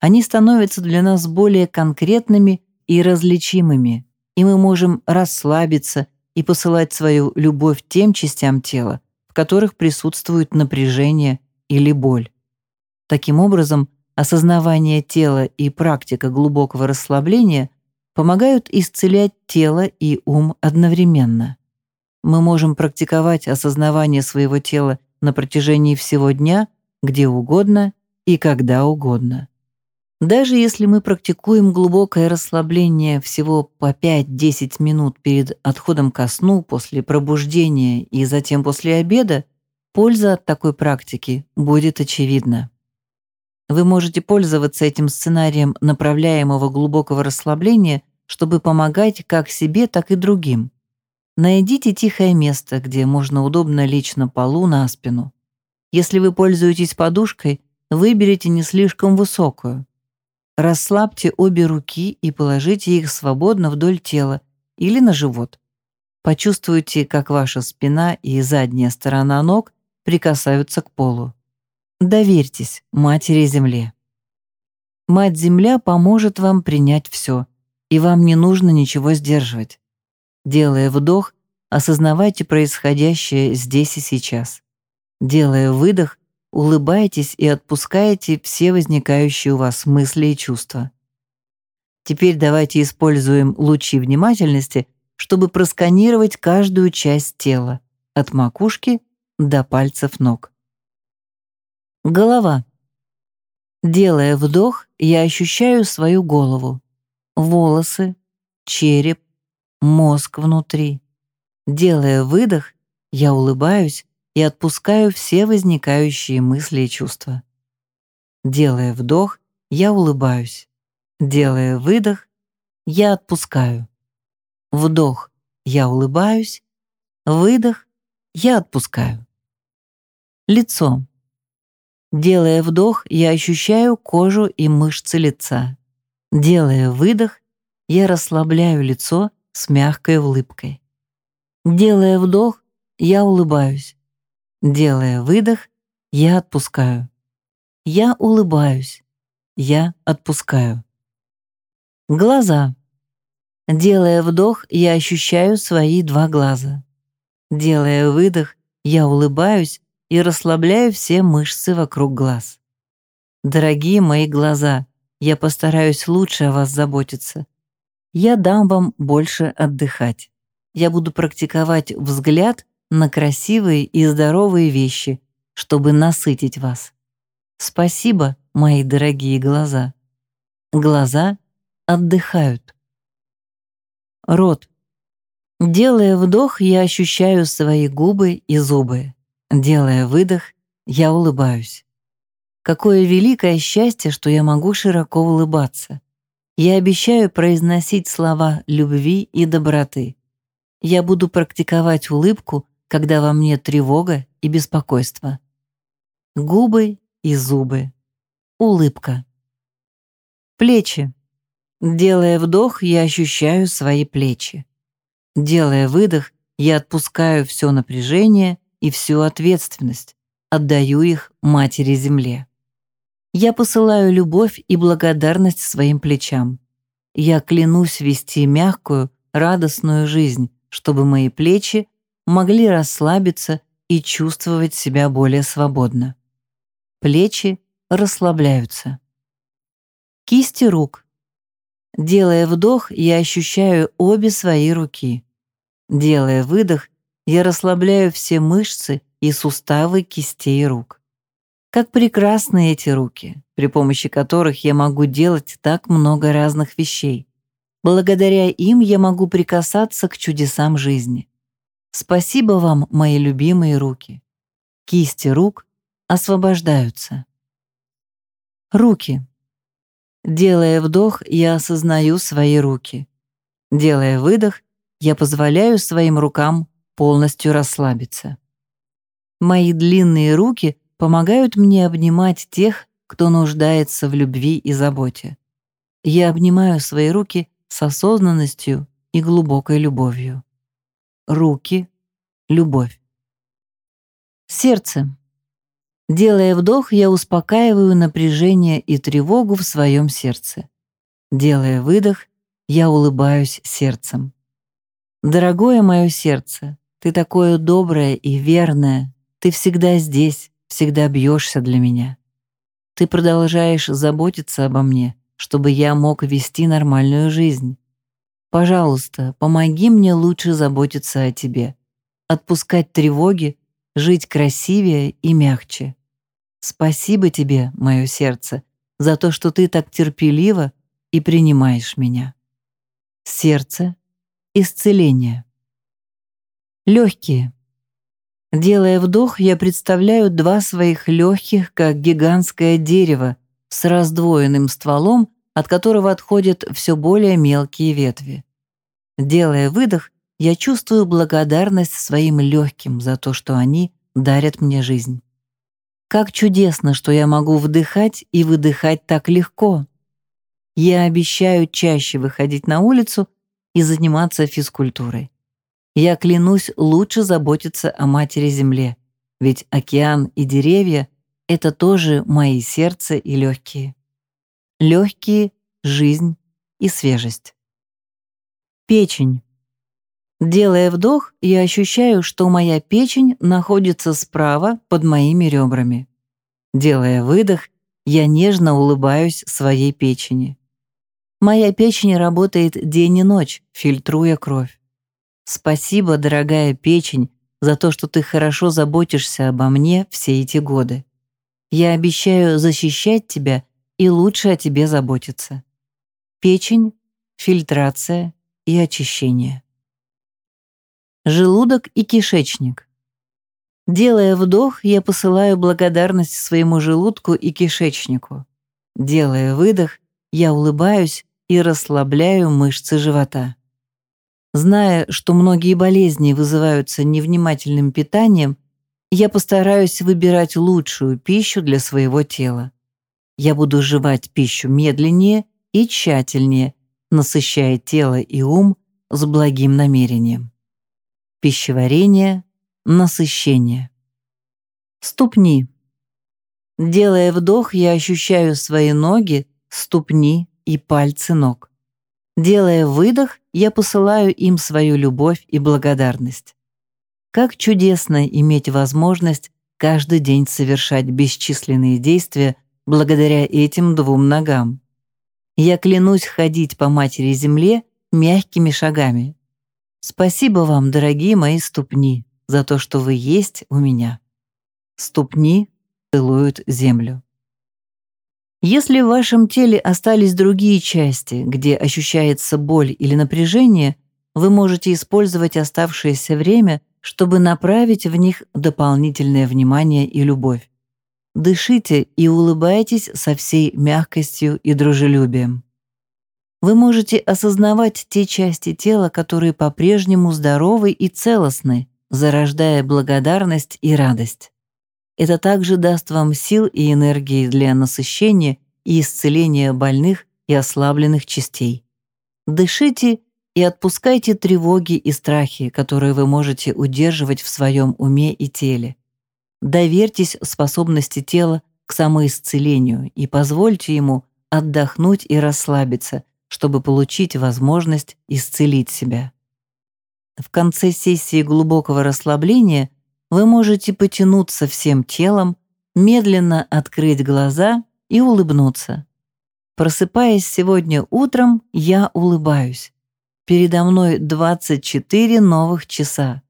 они становятся для нас более конкретными и различимыми, и мы можем расслабиться и посылать свою любовь тем частям тела, в которых присутствует напряжение или боль. Таким образом, осознавание тела и практика глубокого расслабления помогают исцелять тело и ум одновременно. Мы можем практиковать осознавание своего тела на протяжении всего дня, где угодно и когда угодно. Даже если мы практикуем глубокое расслабление всего по 5-10 минут перед отходом ко сну, после пробуждения и затем после обеда, польза от такой практики будет очевидна. Вы можете пользоваться этим сценарием направляемого глубокого расслабления, чтобы помогать как себе, так и другим. Найдите тихое место, где можно удобно лечь на полу на спину. Если вы пользуетесь подушкой, выберите не слишком высокую. Расслабьте обе руки и положите их свободно вдоль тела или на живот. Почувствуйте, как ваша спина и задняя сторона ног прикасаются к полу. Доверьтесь Матери Земле. Мать-Земля поможет вам принять все, и вам не нужно ничего сдерживать. Делая вдох, осознавайте происходящее здесь и сейчас. Делая выдох, улыбайтесь и отпускаете все возникающие у вас мысли и чувства. Теперь давайте используем лучи внимательности, чтобы просканировать каждую часть тела, от макушки до пальцев ног. Голова. Делая вдох, я ощущаю свою голову, волосы, череп, мозг внутри. Делая выдох, я улыбаюсь и отпускаю все возникающие мысли и чувства. Делая вдох, я улыбаюсь. Делая выдох, я отпускаю. Вдох, я улыбаюсь. Выдох, я отпускаю. Лицо. Делая вдох, я ощущаю кожу и мышцы лица. Делая выдох, я расслабляю лицо с мягкой улыбкой. Делая вдох, я улыбаюсь. Делая выдох, я отпускаю. Я улыбаюсь. Я отпускаю. Глаза. Делая вдох, я ощущаю свои два глаза. Делая выдох, я улыбаюсь и расслабляю все мышцы вокруг глаз. Дорогие мои глаза, я постараюсь лучше о вас заботиться. Я дам вам больше отдыхать. Я буду практиковать взгляд на красивые и здоровые вещи, чтобы насытить вас. Спасибо, мои дорогие глаза. Глаза отдыхают. Рот. Делая вдох, я ощущаю свои губы и зубы. Делая выдох, я улыбаюсь. Какое великое счастье, что я могу широко улыбаться. Я обещаю произносить слова любви и доброты. Я буду практиковать улыбку, когда во мне тревога и беспокойство. Губы и зубы. Улыбка. Плечи. Делая вдох, я ощущаю свои плечи. Делая выдох, я отпускаю все напряжение и всю ответственность, отдаю их Матери Земле. Я посылаю любовь и благодарность своим плечам. Я клянусь вести мягкую, радостную жизнь, чтобы мои плечи могли расслабиться и чувствовать себя более свободно. Плечи расслабляются. Кисти рук. Делая вдох, я ощущаю обе свои руки. Делая выдох, я расслабляю все мышцы и суставы кистей рук. Как прекрасны эти руки, при помощи которых я могу делать так много разных вещей. Благодаря им я могу прикасаться к чудесам жизни. Спасибо вам, мои любимые руки. Кисти рук освобождаются. Руки. Делая вдох, я осознаю свои руки. Делая выдох, я позволяю своим рукам полностью расслабиться. Мои длинные руки помогают мне обнимать тех, кто нуждается в любви и заботе. Я обнимаю свои руки с осознанностью и глубокой любовью. Руки — любовь. Сердце. Делая вдох, я успокаиваю напряжение и тревогу в своем сердце. Делая выдох, я улыбаюсь сердцем. Дорогое мое сердце, ты такое доброе и верное, ты всегда здесь, всегда бьешься для меня. Ты продолжаешь заботиться обо мне, чтобы я мог вести нормальную жизнь. Пожалуйста, помоги мне лучше заботиться о тебе, отпускать тревоги, жить красивее и мягче. Спасибо тебе, мое сердце, за то, что ты так терпеливо и принимаешь меня. Сердце — исцеление. Легкие. Делая вдох, я представляю два своих легких, как гигантское дерево, с раздвоенным стволом, от которого отходят все более мелкие ветви. Делая выдох, я чувствую благодарность своим легким за то, что они дарят мне жизнь. Как чудесно, что я могу вдыхать и выдыхать так легко. Я обещаю чаще выходить на улицу и заниматься физкультурой. Я клянусь лучше заботиться о Матери Земле, ведь океан и деревья — это тоже мои сердце и легкие. Легкие, жизнь и свежесть. Печень. Делая вдох, я ощущаю, что моя печень находится справа под моими ребрами. Делая выдох, я нежно улыбаюсь своей печени. Моя печень работает день и ночь, фильтруя кровь. Спасибо, дорогая печень, за то, что ты хорошо заботишься обо мне все эти годы. Я обещаю защищать тебя и лучше о тебе заботиться. Печень, фильтрация и очищение. Желудок и кишечник. Делая вдох, я посылаю благодарность своему желудку и кишечнику. Делая выдох, я улыбаюсь и расслабляю мышцы живота. Зная, что многие болезни вызываются невнимательным питанием, я постараюсь выбирать лучшую пищу для своего тела. Я буду жевать пищу медленнее и тщательнее, насыщая тело и ум с благим намерением. Пищеварение, насыщение. Ступни. Делая вдох, я ощущаю свои ноги, ступни и пальцы ног. Делая выдох, я посылаю им свою любовь и благодарность. Как чудесно иметь возможность каждый день совершать бесчисленные действия благодаря этим двум ногам. Я клянусь ходить по матери земле мягкими шагами. Спасибо вам, дорогие мои ступни, за то, что вы есть у меня. Ступни целуют землю. Если в вашем теле остались другие части, где ощущается боль или напряжение, вы можете использовать оставшееся время, чтобы направить в них дополнительное внимание и любовь. Дышите и улыбайтесь со всей мягкостью и дружелюбием. Вы можете осознавать те части тела, которые по-прежнему здоровы и целостны, зарождая благодарность и радость. Это также даст вам сил и энергии для насыщения и исцеления больных и ослабленных частей. Дышите и отпускайте тревоги и страхи, которые вы можете удерживать в своем уме и теле. Доверьтесь способности тела к самоисцелению и позвольте ему отдохнуть и расслабиться, чтобы получить возможность исцелить себя. В конце сессии глубокого расслабления вы можете потянуться всем телом, медленно открыть глаза и улыбнуться. Просыпаясь сегодня утром, я улыбаюсь. Передо мной 24 новых часа.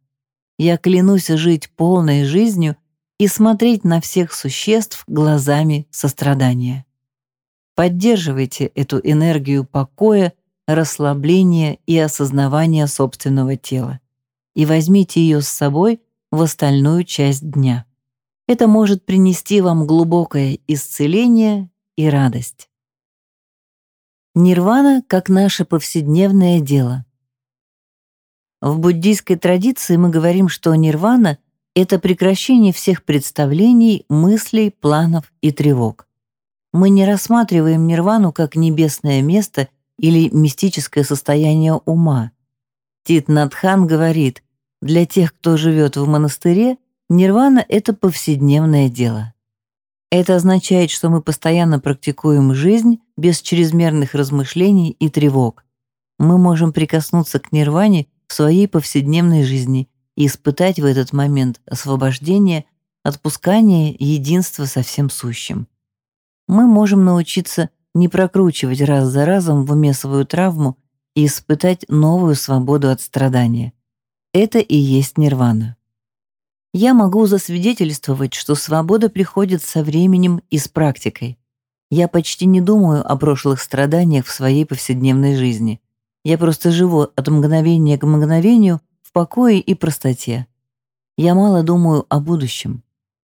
Я клянусь жить полной жизнью и смотреть на всех существ глазами сострадания. Поддерживайте эту энергию покоя, расслабления и осознавания собственного тела и возьмите ее с собой в остальную часть дня. Это может принести вам глубокое исцеление и радость. Нирвана как наше повседневное дело. В буддийской традиции мы говорим, что нирвана — это прекращение всех представлений, мыслей, планов и тревог. Мы не рассматриваем нирвану как небесное место или мистическое состояние ума. Тит Надхан говорит, для тех, кто живет в монастыре, нирвана — это повседневное дело. Это означает, что мы постоянно практикуем жизнь без чрезмерных размышлений и тревог. Мы можем прикоснуться к нирване в своей повседневной жизни и испытать в этот момент освобождение, отпускание единство со всем сущим. Мы можем научиться не прокручивать раз за разом в уме свою травму и испытать новую свободу от страдания. Это и есть нирвана. Я могу засвидетельствовать, что свобода приходит со временем и с практикой. Я почти не думаю о прошлых страданиях в своей повседневной жизни. Я просто живу от мгновения к мгновению в покое и простоте. Я мало думаю о будущем.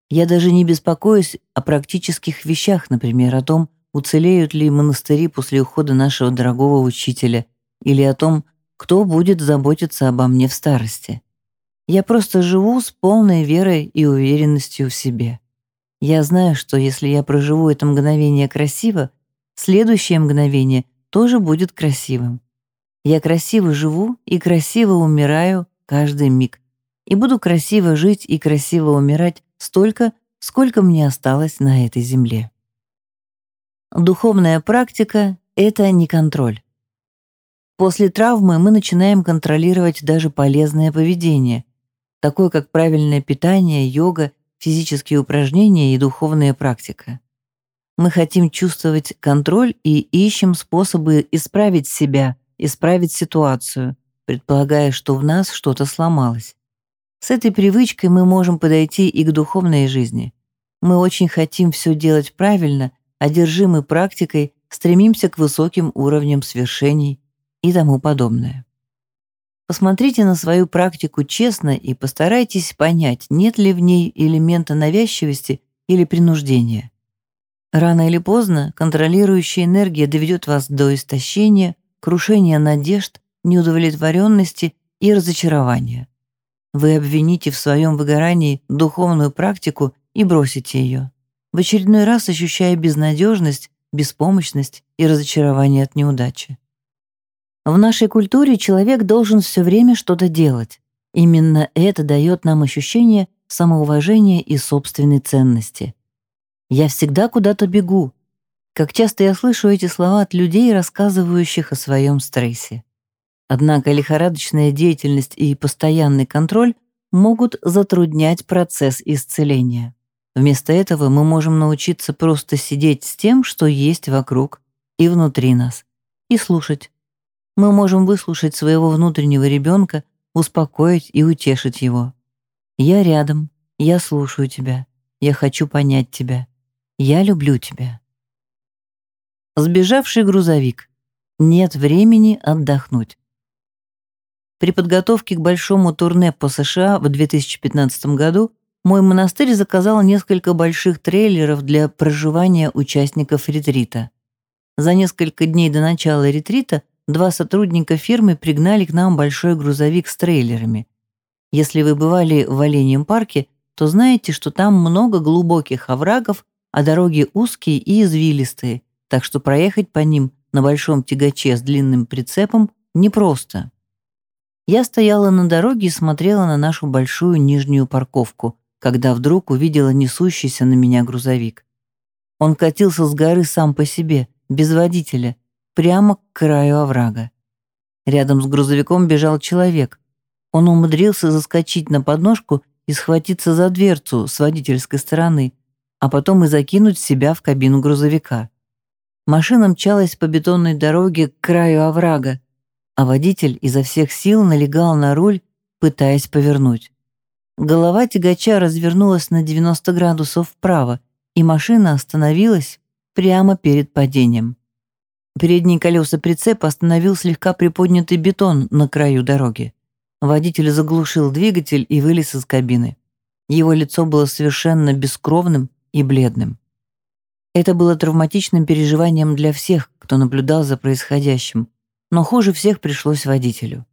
Я даже не беспокоюсь о практических вещах, например, о том, уцелеют ли монастыри после ухода нашего дорогого учителя, или о том, кто будет заботиться обо мне в старости. Я просто живу с полной верой и уверенностью в себе. Я знаю, что если я проживу это мгновение красиво, следующее мгновение тоже будет красивым. Я красиво живу и красиво умираю каждый миг. И буду красиво жить и красиво умирать столько, сколько мне осталось на этой земле. Духовная практика — это не контроль. После травмы мы начинаем контролировать даже полезное поведение, такое как правильное питание, йога, физические упражнения и духовная практика. Мы хотим чувствовать контроль и ищем способы исправить себя, исправить ситуацию, предполагая, что в нас что-то сломалось. С этой привычкой мы можем подойти и к духовной жизни. Мы очень хотим все делать правильно, одержимы практикой, стремимся к высоким уровням свершений и тому подобное. Посмотрите на свою практику честно и постарайтесь понять, нет ли в ней элемента навязчивости или принуждения. Рано или поздно контролирующая энергия доведет вас до истощения, крушения надежд, неудовлетворенности и разочарования. Вы обвините в своем выгорании духовную практику и бросите ее, в очередной раз ощущая безнадежность, беспомощность и разочарование от неудачи. В нашей культуре человек должен все время что-то делать. Именно это дает нам ощущение самоуважения и собственной ценности. Я всегда куда-то бегу. Как часто я слышу эти слова от людей, рассказывающих о своем стрессе. Однако лихорадочная деятельность и постоянный контроль могут затруднять процесс исцеления. Вместо этого мы можем научиться просто сидеть с тем, что есть вокруг и внутри нас, и слушать. Мы можем выслушать своего внутреннего ребенка, успокоить и утешить его. «Я рядом, я слушаю тебя, я хочу понять тебя, я люблю тебя. Сбежавший грузовик. Нет времени отдохнуть. При подготовке к большому турне по США в 2015 году мой монастырь заказал несколько больших трейлеров для проживания участников ретрита. За несколько дней до начала ретрита два сотрудника фирмы пригнали к нам большой грузовик с трейлерами. Если вы бывали в Оленьем парке, то знаете, что там много глубоких оврагов а дороги узкие и извилистые, так что проехать по ним на большом тягаче с длинным прицепом непросто. Я стояла на дороге и смотрела на нашу большую нижнюю парковку, когда вдруг увидела несущийся на меня грузовик. Он катился с горы сам по себе, без водителя, прямо к краю оврага. Рядом с грузовиком бежал человек. Он умудрился заскочить на подножку и схватиться за дверцу с водительской стороны, а потом и закинуть себя в кабину грузовика. Машина мчалась по бетонной дороге к краю оврага, а водитель изо всех сил налегал на руль, пытаясь повернуть. Голова тягача развернулась на 90 градусов вправо, и машина остановилась прямо перед падением. Передние колеса прицепа остановил слегка приподнятый бетон на краю дороги. Водитель заглушил двигатель и вылез из кабины. Его лицо было совершенно бескровным и бледным. Это было травматичным переживанием для всех, кто наблюдал за происходящим, но хуже всех пришлось водителю.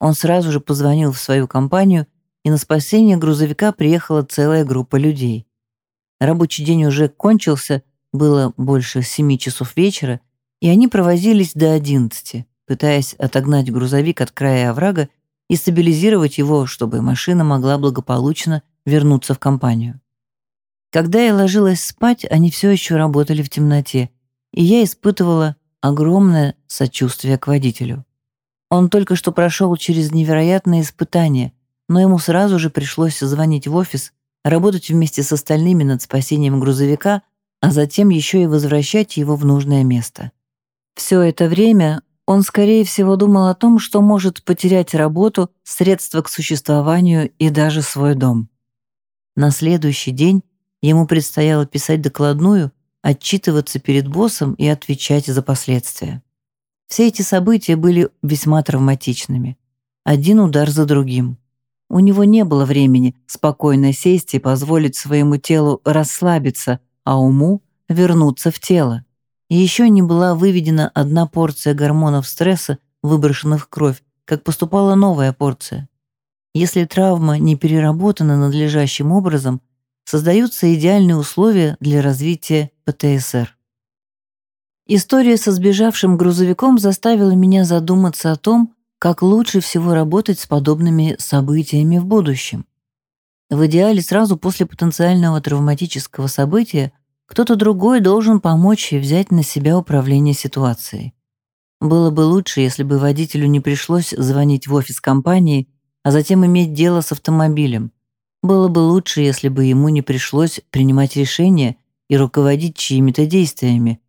Он сразу же позвонил в свою компанию, и на спасение грузовика приехала целая группа людей. Рабочий день уже кончился, было больше семи часов вечера, и они провозились до одиннадцати, пытаясь отогнать грузовик от края оврага и стабилизировать его, чтобы машина могла благополучно вернуться в компанию. Когда я ложилась спать, они все еще работали в темноте, и я испытывала огромное сочувствие к водителю. Он только что прошел через невероятные испытания, но ему сразу же пришлось звонить в офис, работать вместе с остальными над спасением грузовика, а затем еще и возвращать его в нужное место. Все это время он, скорее всего, думал о том, что может потерять работу, средства к существованию и даже свой дом. На следующий день Ему предстояло писать докладную, отчитываться перед боссом и отвечать за последствия. Все эти события были весьма травматичными. Один удар за другим. У него не было времени спокойно сесть и позволить своему телу расслабиться, а уму вернуться в тело. Еще не была выведена одна порция гормонов стресса, выброшенных в кровь, как поступала новая порция. Если травма не переработана надлежащим образом, создаются идеальные условия для развития ПТСР. История со сбежавшим грузовиком заставила меня задуматься о том, как лучше всего работать с подобными событиями в будущем. В идеале сразу после потенциального травматического события кто-то другой должен помочь и взять на себя управление ситуацией. Было бы лучше, если бы водителю не пришлось звонить в офис компании, а затем иметь дело с автомобилем. Было бы лучше, если бы ему не пришлось принимать решения и руководить чьими-то действиями,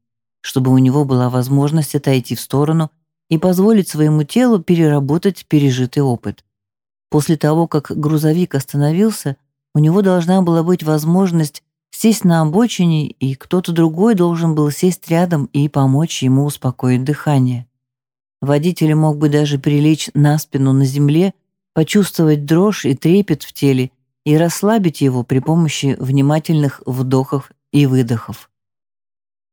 чтобы у него была возможность отойти в сторону и позволить своему телу переработать пережитый опыт. После того, как грузовик остановился, у него должна была быть возможность сесть на обочине, и кто-то другой должен был сесть рядом и помочь ему успокоить дыхание. Водитель мог бы даже прилечь на спину на земле, почувствовать дрожь и трепет в теле и расслабить его при помощи внимательных вдохов и выдохов.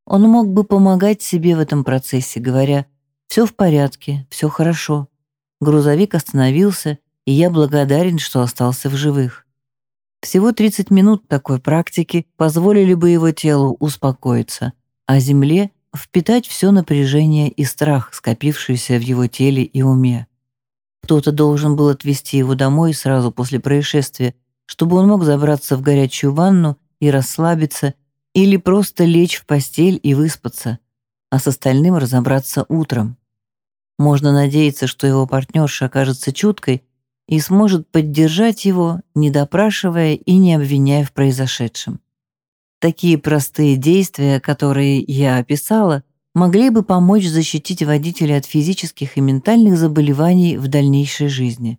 Он мог бы помогать себе в этом процессе, говоря «все в порядке, все хорошо». Грузовик остановился, и я благодарен, что остался в живых. Всего 30 минут такой практики позволили бы его телу успокоиться, а Земле впитать все напряжение и страх, скопившийся в его теле и уме. Кто-то должен был отвезти его домой сразу после происшествия, чтобы он мог забраться в горячую ванну и расслабиться, или просто лечь в постель и выспаться, а с остальным разобраться утром. Можно надеяться, что его партнерша окажется чуткой и сможет поддержать его, не допрашивая и не обвиняя в произошедшем. Такие простые действия, которые я описала, могли бы помочь защитить водителя от физических и ментальных заболеваний в дальнейшей жизни.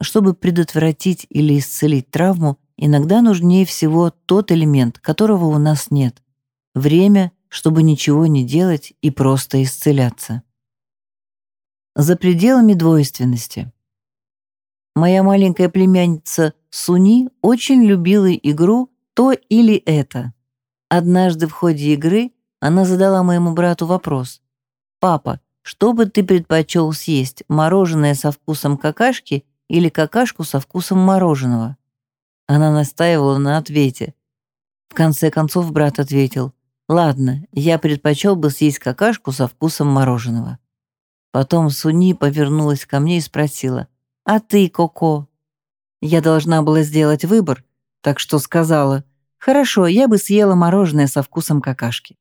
Чтобы предотвратить или исцелить травму, иногда нужнее всего тот элемент, которого у нас нет — время, чтобы ничего не делать и просто исцеляться. За пределами двойственности. Моя маленькая племянница Суни очень любила игру «То или это». Однажды в ходе игры она задала моему брату вопрос. «Папа, что бы ты предпочел съесть, мороженое со вкусом какашки или какашку со вкусом мороженого?» Она настаивала на ответе. В конце концов брат ответил, «Ладно, я предпочел бы съесть какашку со вкусом мороженого». Потом Суни повернулась ко мне и спросила, а ты, Коко? Я должна была сделать выбор, так что сказала, хорошо, я бы съела мороженое со вкусом какашки.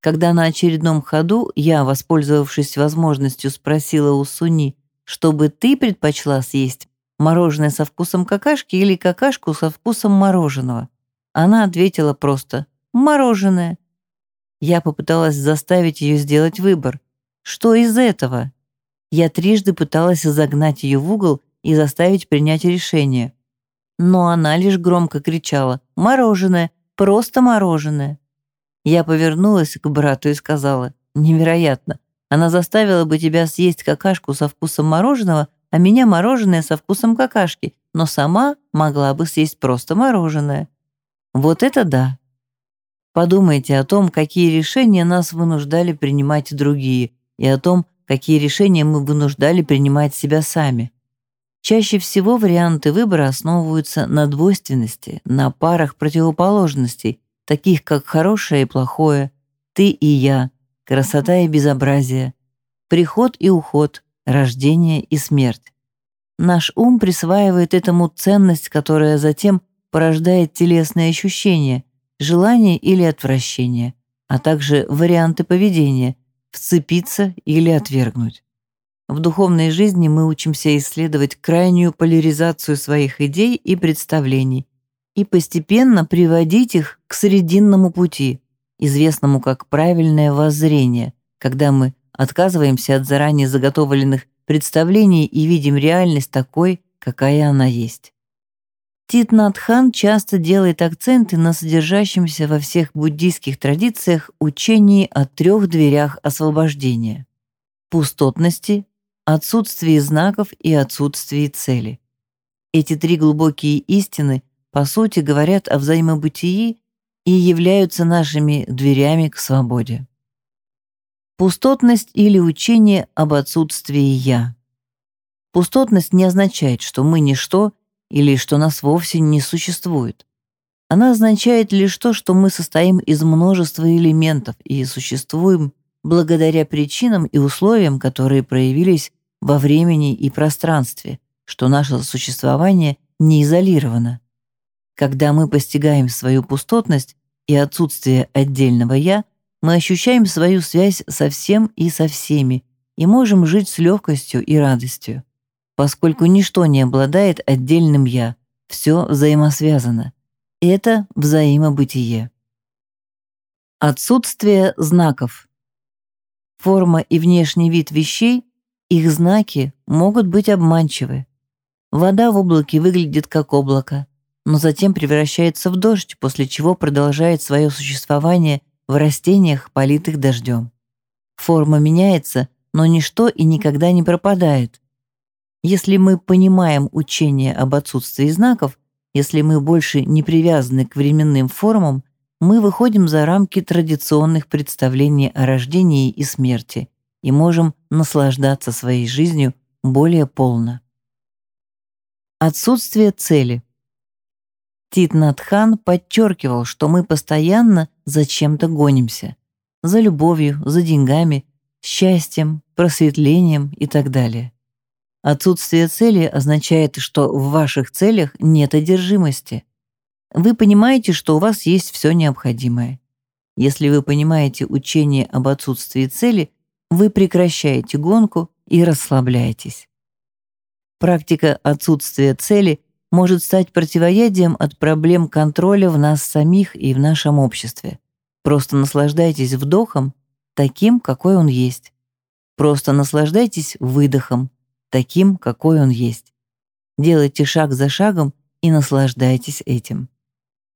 Когда на очередном ходу я, воспользовавшись возможностью, спросила у Суни, чтобы ты предпочла съесть мороженое со вкусом какашки или какашку со вкусом мороженого, она ответила просто «мороженое». Я попыталась заставить ее сделать выбор. Что из этого? Я трижды пыталась загнать ее в угол и заставить принять решение. Но она лишь громко кричала «Мороженое! Просто мороженое!» Я повернулась к брату и сказала «Невероятно! Она заставила бы тебя съесть какашку со вкусом мороженого, а меня мороженое со вкусом какашки, но сама могла бы съесть просто мороженое. Вот это да! Подумайте о том, какие решения нас вынуждали принимать другие, и о том, какие решения мы вынуждали принимать себя сами. Чаще всего варианты выбора основываются на двойственности, на парах противоположностей, таких как хорошее и плохое, ты и я, красота и безобразие, приход и уход, рождение и смерть. Наш ум присваивает этому ценность, которая затем порождает телесные ощущения, желание или отвращение, а также варианты поведения, вцепиться или отвергнуть. В духовной жизни мы учимся исследовать крайнюю поляризацию своих идей и представлений и постепенно приводить их к срединному пути, известному как правильное воззрение, когда мы отказываемся от заранее заготовленных представлений и видим реальность такой, какая она есть. Тит Натхан часто делает акценты на содержащемся во всех буддийских традициях учении о трех дверях освобождения – пустотности, отсутствии знаков и отсутствии цели. Эти три глубокие истины, по сути, говорят о взаимобытии и являются нашими дверями к свободе. Пустотность или учение об отсутствии «я». Пустотность не означает, что мы ничто или что нас вовсе не существует. Она означает лишь то, что мы состоим из множества элементов и существуем благодаря причинам и условиям, которые проявились во времени и пространстве, что наше существование не изолировано. Когда мы постигаем свою пустотность и отсутствие отдельного «я», мы ощущаем свою связь со всем и со всеми, и можем жить с легкостью и радостью, поскольку ничто не обладает отдельным «я», все взаимосвязано. Это взаимобытие. Отсутствие знаков. Форма и внешний вид вещей, их знаки могут быть обманчивы. Вода в облаке выглядит как облако, но затем превращается в дождь, после чего продолжает свое существование в растениях, политых дождем. Форма меняется, но ничто и никогда не пропадает. Если мы понимаем учение об отсутствии знаков, если мы больше не привязаны к временным формам, мы выходим за рамки традиционных представлений о рождении и смерти и можем наслаждаться своей жизнью более полно. Отсутствие цели. Тит Натхан подчеркивал, что мы постоянно за чем-то гонимся. За любовью, за деньгами, счастьем, просветлением и так далее. Отсутствие цели означает, что в ваших целях нет одержимости. Вы понимаете, что у вас есть все необходимое. Если вы понимаете учение об отсутствии цели, вы прекращаете гонку и расслабляетесь. Практика отсутствия цели может стать противоядием от проблем контроля в нас самих и в нашем обществе. Просто наслаждайтесь вдохом, таким, какой он есть. Просто наслаждайтесь выдохом, таким, какой он есть. Делайте шаг за шагом и наслаждайтесь этим.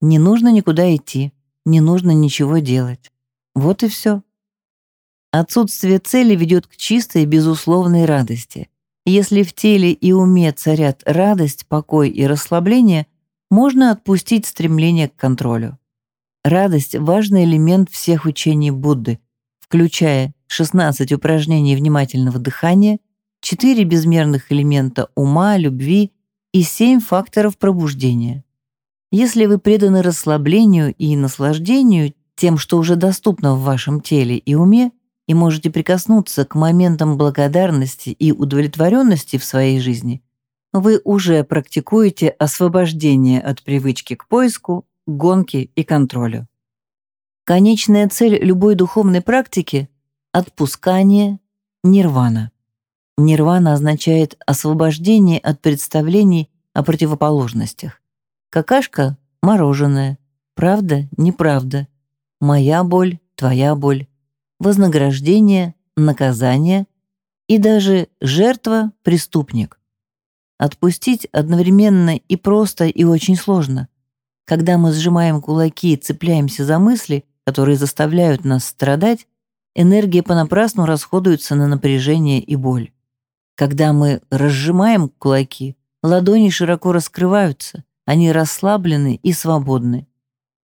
Не нужно никуда идти, не нужно ничего делать. Вот и все. Отсутствие цели ведет к чистой безусловной радости. Если в теле и уме царят радость, покой и расслабление, можно отпустить стремление к контролю. Радость – важный элемент всех учений Будды, включая 16 упражнений внимательного дыхания, 4 безмерных элемента ума, любви и 7 факторов пробуждения. Если вы преданы расслаблению и наслаждению тем, что уже доступно в вашем теле и уме, и можете прикоснуться к моментам благодарности и удовлетворенности в своей жизни, вы уже практикуете освобождение от привычки к поиску, гонке и контролю. Конечная цель любой духовной практики — отпускание, нирвана. Нирвана означает освобождение от представлений о противоположностях. Какашка — мороженое, правда — неправда, моя боль — твоя боль, вознаграждение — наказание и даже жертва — преступник. Отпустить одновременно и просто, и очень сложно. Когда мы сжимаем кулаки и цепляемся за мысли, которые заставляют нас страдать, энергия понапрасну расходуется на напряжение и боль. Когда мы разжимаем кулаки, ладони широко раскрываются, они расслаблены и свободны.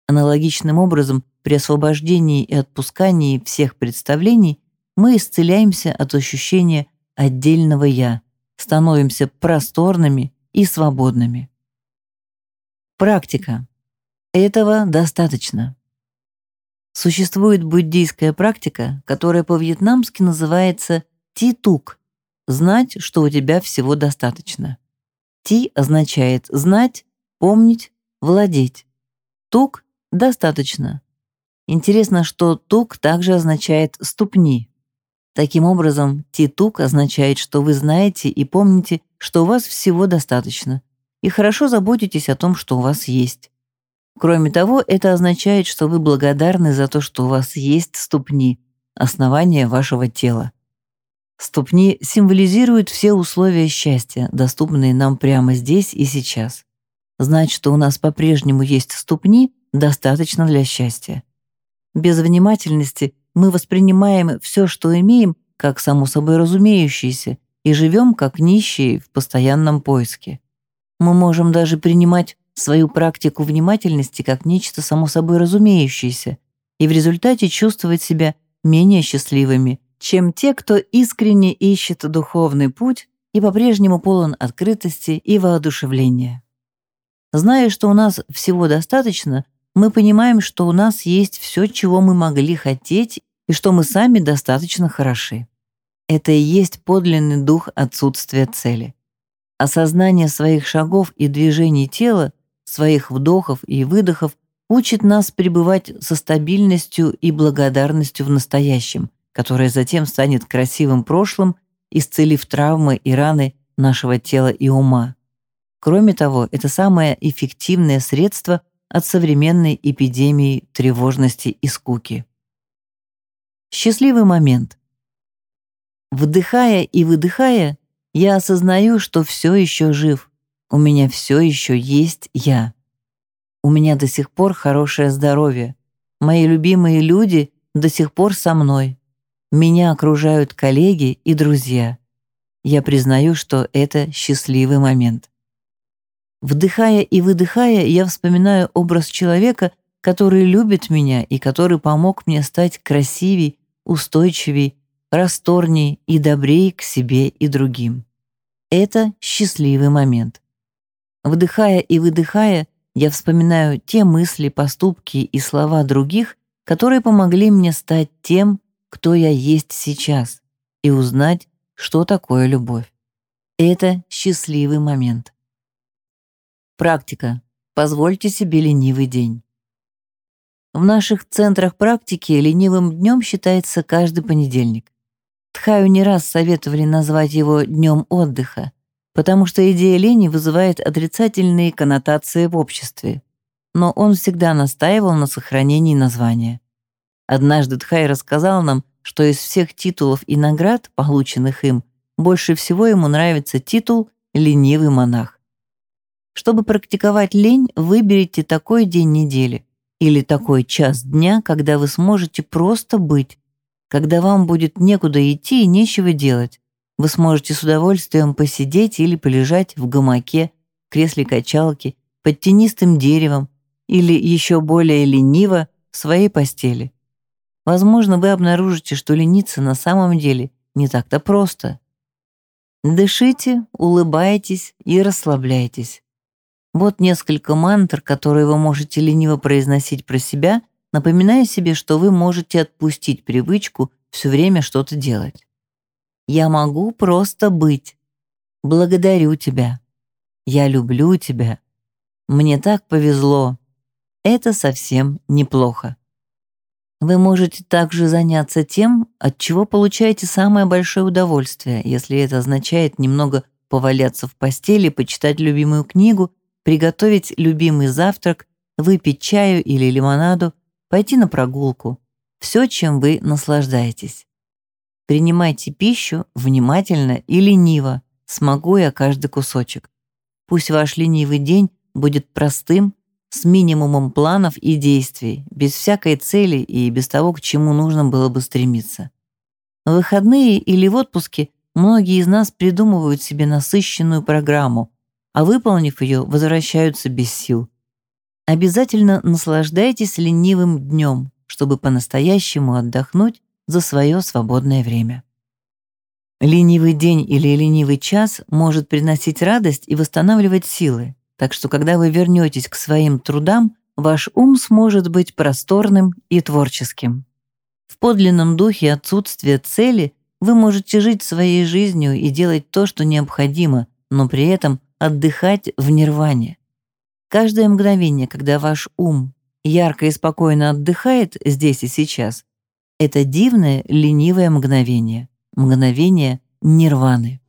Аналогичным образом, при освобождении и отпускании всех представлений мы исцеляемся от ощущения отдельного «я», становимся просторными и свободными. Практика. Этого достаточно. Существует буддийская практика, которая по-вьетнамски называется «ти-тук» — знать, что у тебя всего достаточно. «Ти» означает «знать», «помнить», «владеть». «Тук» — «достаточно». Интересно, что «тук» также означает «ступни». Таким образом, «ти-тук» означает, что вы знаете и помните, что у вас всего достаточно, и хорошо заботитесь о том, что у вас есть. Кроме того, это означает, что вы благодарны за то, что у вас есть ступни, основание вашего тела. Ступни символизируют все условия счастья, доступные нам прямо здесь и сейчас. Знать, что у нас по-прежнему есть ступни, достаточно для счастья. Без внимательности мы воспринимаем все, что имеем, как само собой разумеющееся, и живем как нищие в постоянном поиске. Мы можем даже принимать свою практику внимательности как нечто само собой разумеющееся и в результате чувствовать себя менее счастливыми, чем те, кто искренне ищет духовный путь и по-прежнему полон открытости и воодушевления. Зная, что у нас всего достаточно, мы понимаем, что у нас есть все, чего мы могли хотеть, и что мы сами достаточно хороши. Это и есть подлинный дух отсутствия цели. Осознание своих шагов и движений тела своих вдохов и выдохов учит нас пребывать со стабильностью и благодарностью в настоящем, которое затем станет красивым прошлым, исцелив травмы и раны нашего тела и ума. Кроме того, это самое эффективное средство от современной эпидемии тревожности и скуки. Счастливый момент. Вдыхая и выдыхая, я осознаю, что все еще жив. У меня все еще есть я. У меня до сих пор хорошее здоровье. Мои любимые люди до сих пор со мной. Меня окружают коллеги и друзья. Я признаю, что это счастливый момент. Вдыхая и выдыхая, я вспоминаю образ человека, который любит меня и который помог мне стать красивей, устойчивей, расторней и добрее к себе и другим. Это счастливый момент. Вдыхая и выдыхая, я вспоминаю те мысли, поступки и слова других, которые помогли мне стать тем, кто я есть сейчас, и узнать, что такое любовь. Это счастливый момент. Практика. Позвольте себе ленивый день. В наших центрах практики ленивым днем считается каждый понедельник. Тхаю не раз советовали назвать его днем отдыха, потому что идея лени вызывает отрицательные коннотации в обществе. Но он всегда настаивал на сохранении названия. Однажды Тхай рассказал нам, что из всех титулов и наград, полученных им, больше всего ему нравится титул «ленивый монах». Чтобы практиковать лень, выберите такой день недели или такой час дня, когда вы сможете просто быть, когда вам будет некуда идти и нечего делать. Вы сможете с удовольствием посидеть или полежать в гамаке, кресле качалки, под тенистым деревом или еще более лениво в своей постели. Возможно, вы обнаружите, что лениться на самом деле не так-то просто. Дышите, улыбайтесь и расслабляйтесь. Вот несколько мантр, которые вы можете лениво произносить про себя, напоминая себе, что вы можете отпустить привычку все время что-то делать. «Я могу просто быть. Благодарю тебя. Я люблю тебя. Мне так повезло. Это совсем неплохо». Вы можете также заняться тем, от чего получаете самое большое удовольствие, если это означает немного поваляться в постели, почитать любимую книгу приготовить любимый завтрак, выпить чаю или лимонаду, пойти на прогулку. Все, чем вы наслаждаетесь. Принимайте пищу внимательно и лениво, смакуя каждый кусочек. Пусть ваш ленивый день будет простым, с минимумом планов и действий, без всякой цели и без того, к чему нужно было бы стремиться. В выходные или в отпуске многие из нас придумывают себе насыщенную программу, а выполнив ее, возвращаются без сил. Обязательно наслаждайтесь ленивым днем, чтобы по-настоящему отдохнуть за свое свободное время. Ленивый день или ленивый час может приносить радость и восстанавливать силы, так что когда вы вернетесь к своим трудам, ваш ум сможет быть просторным и творческим. В подлинном духе отсутствия цели вы можете жить своей жизнью и делать то, что необходимо, но при этом отдыхать в нирване. Каждое мгновение, когда ваш ум ярко и спокойно отдыхает здесь и сейчас, это дивное ленивое мгновение, мгновение нирваны.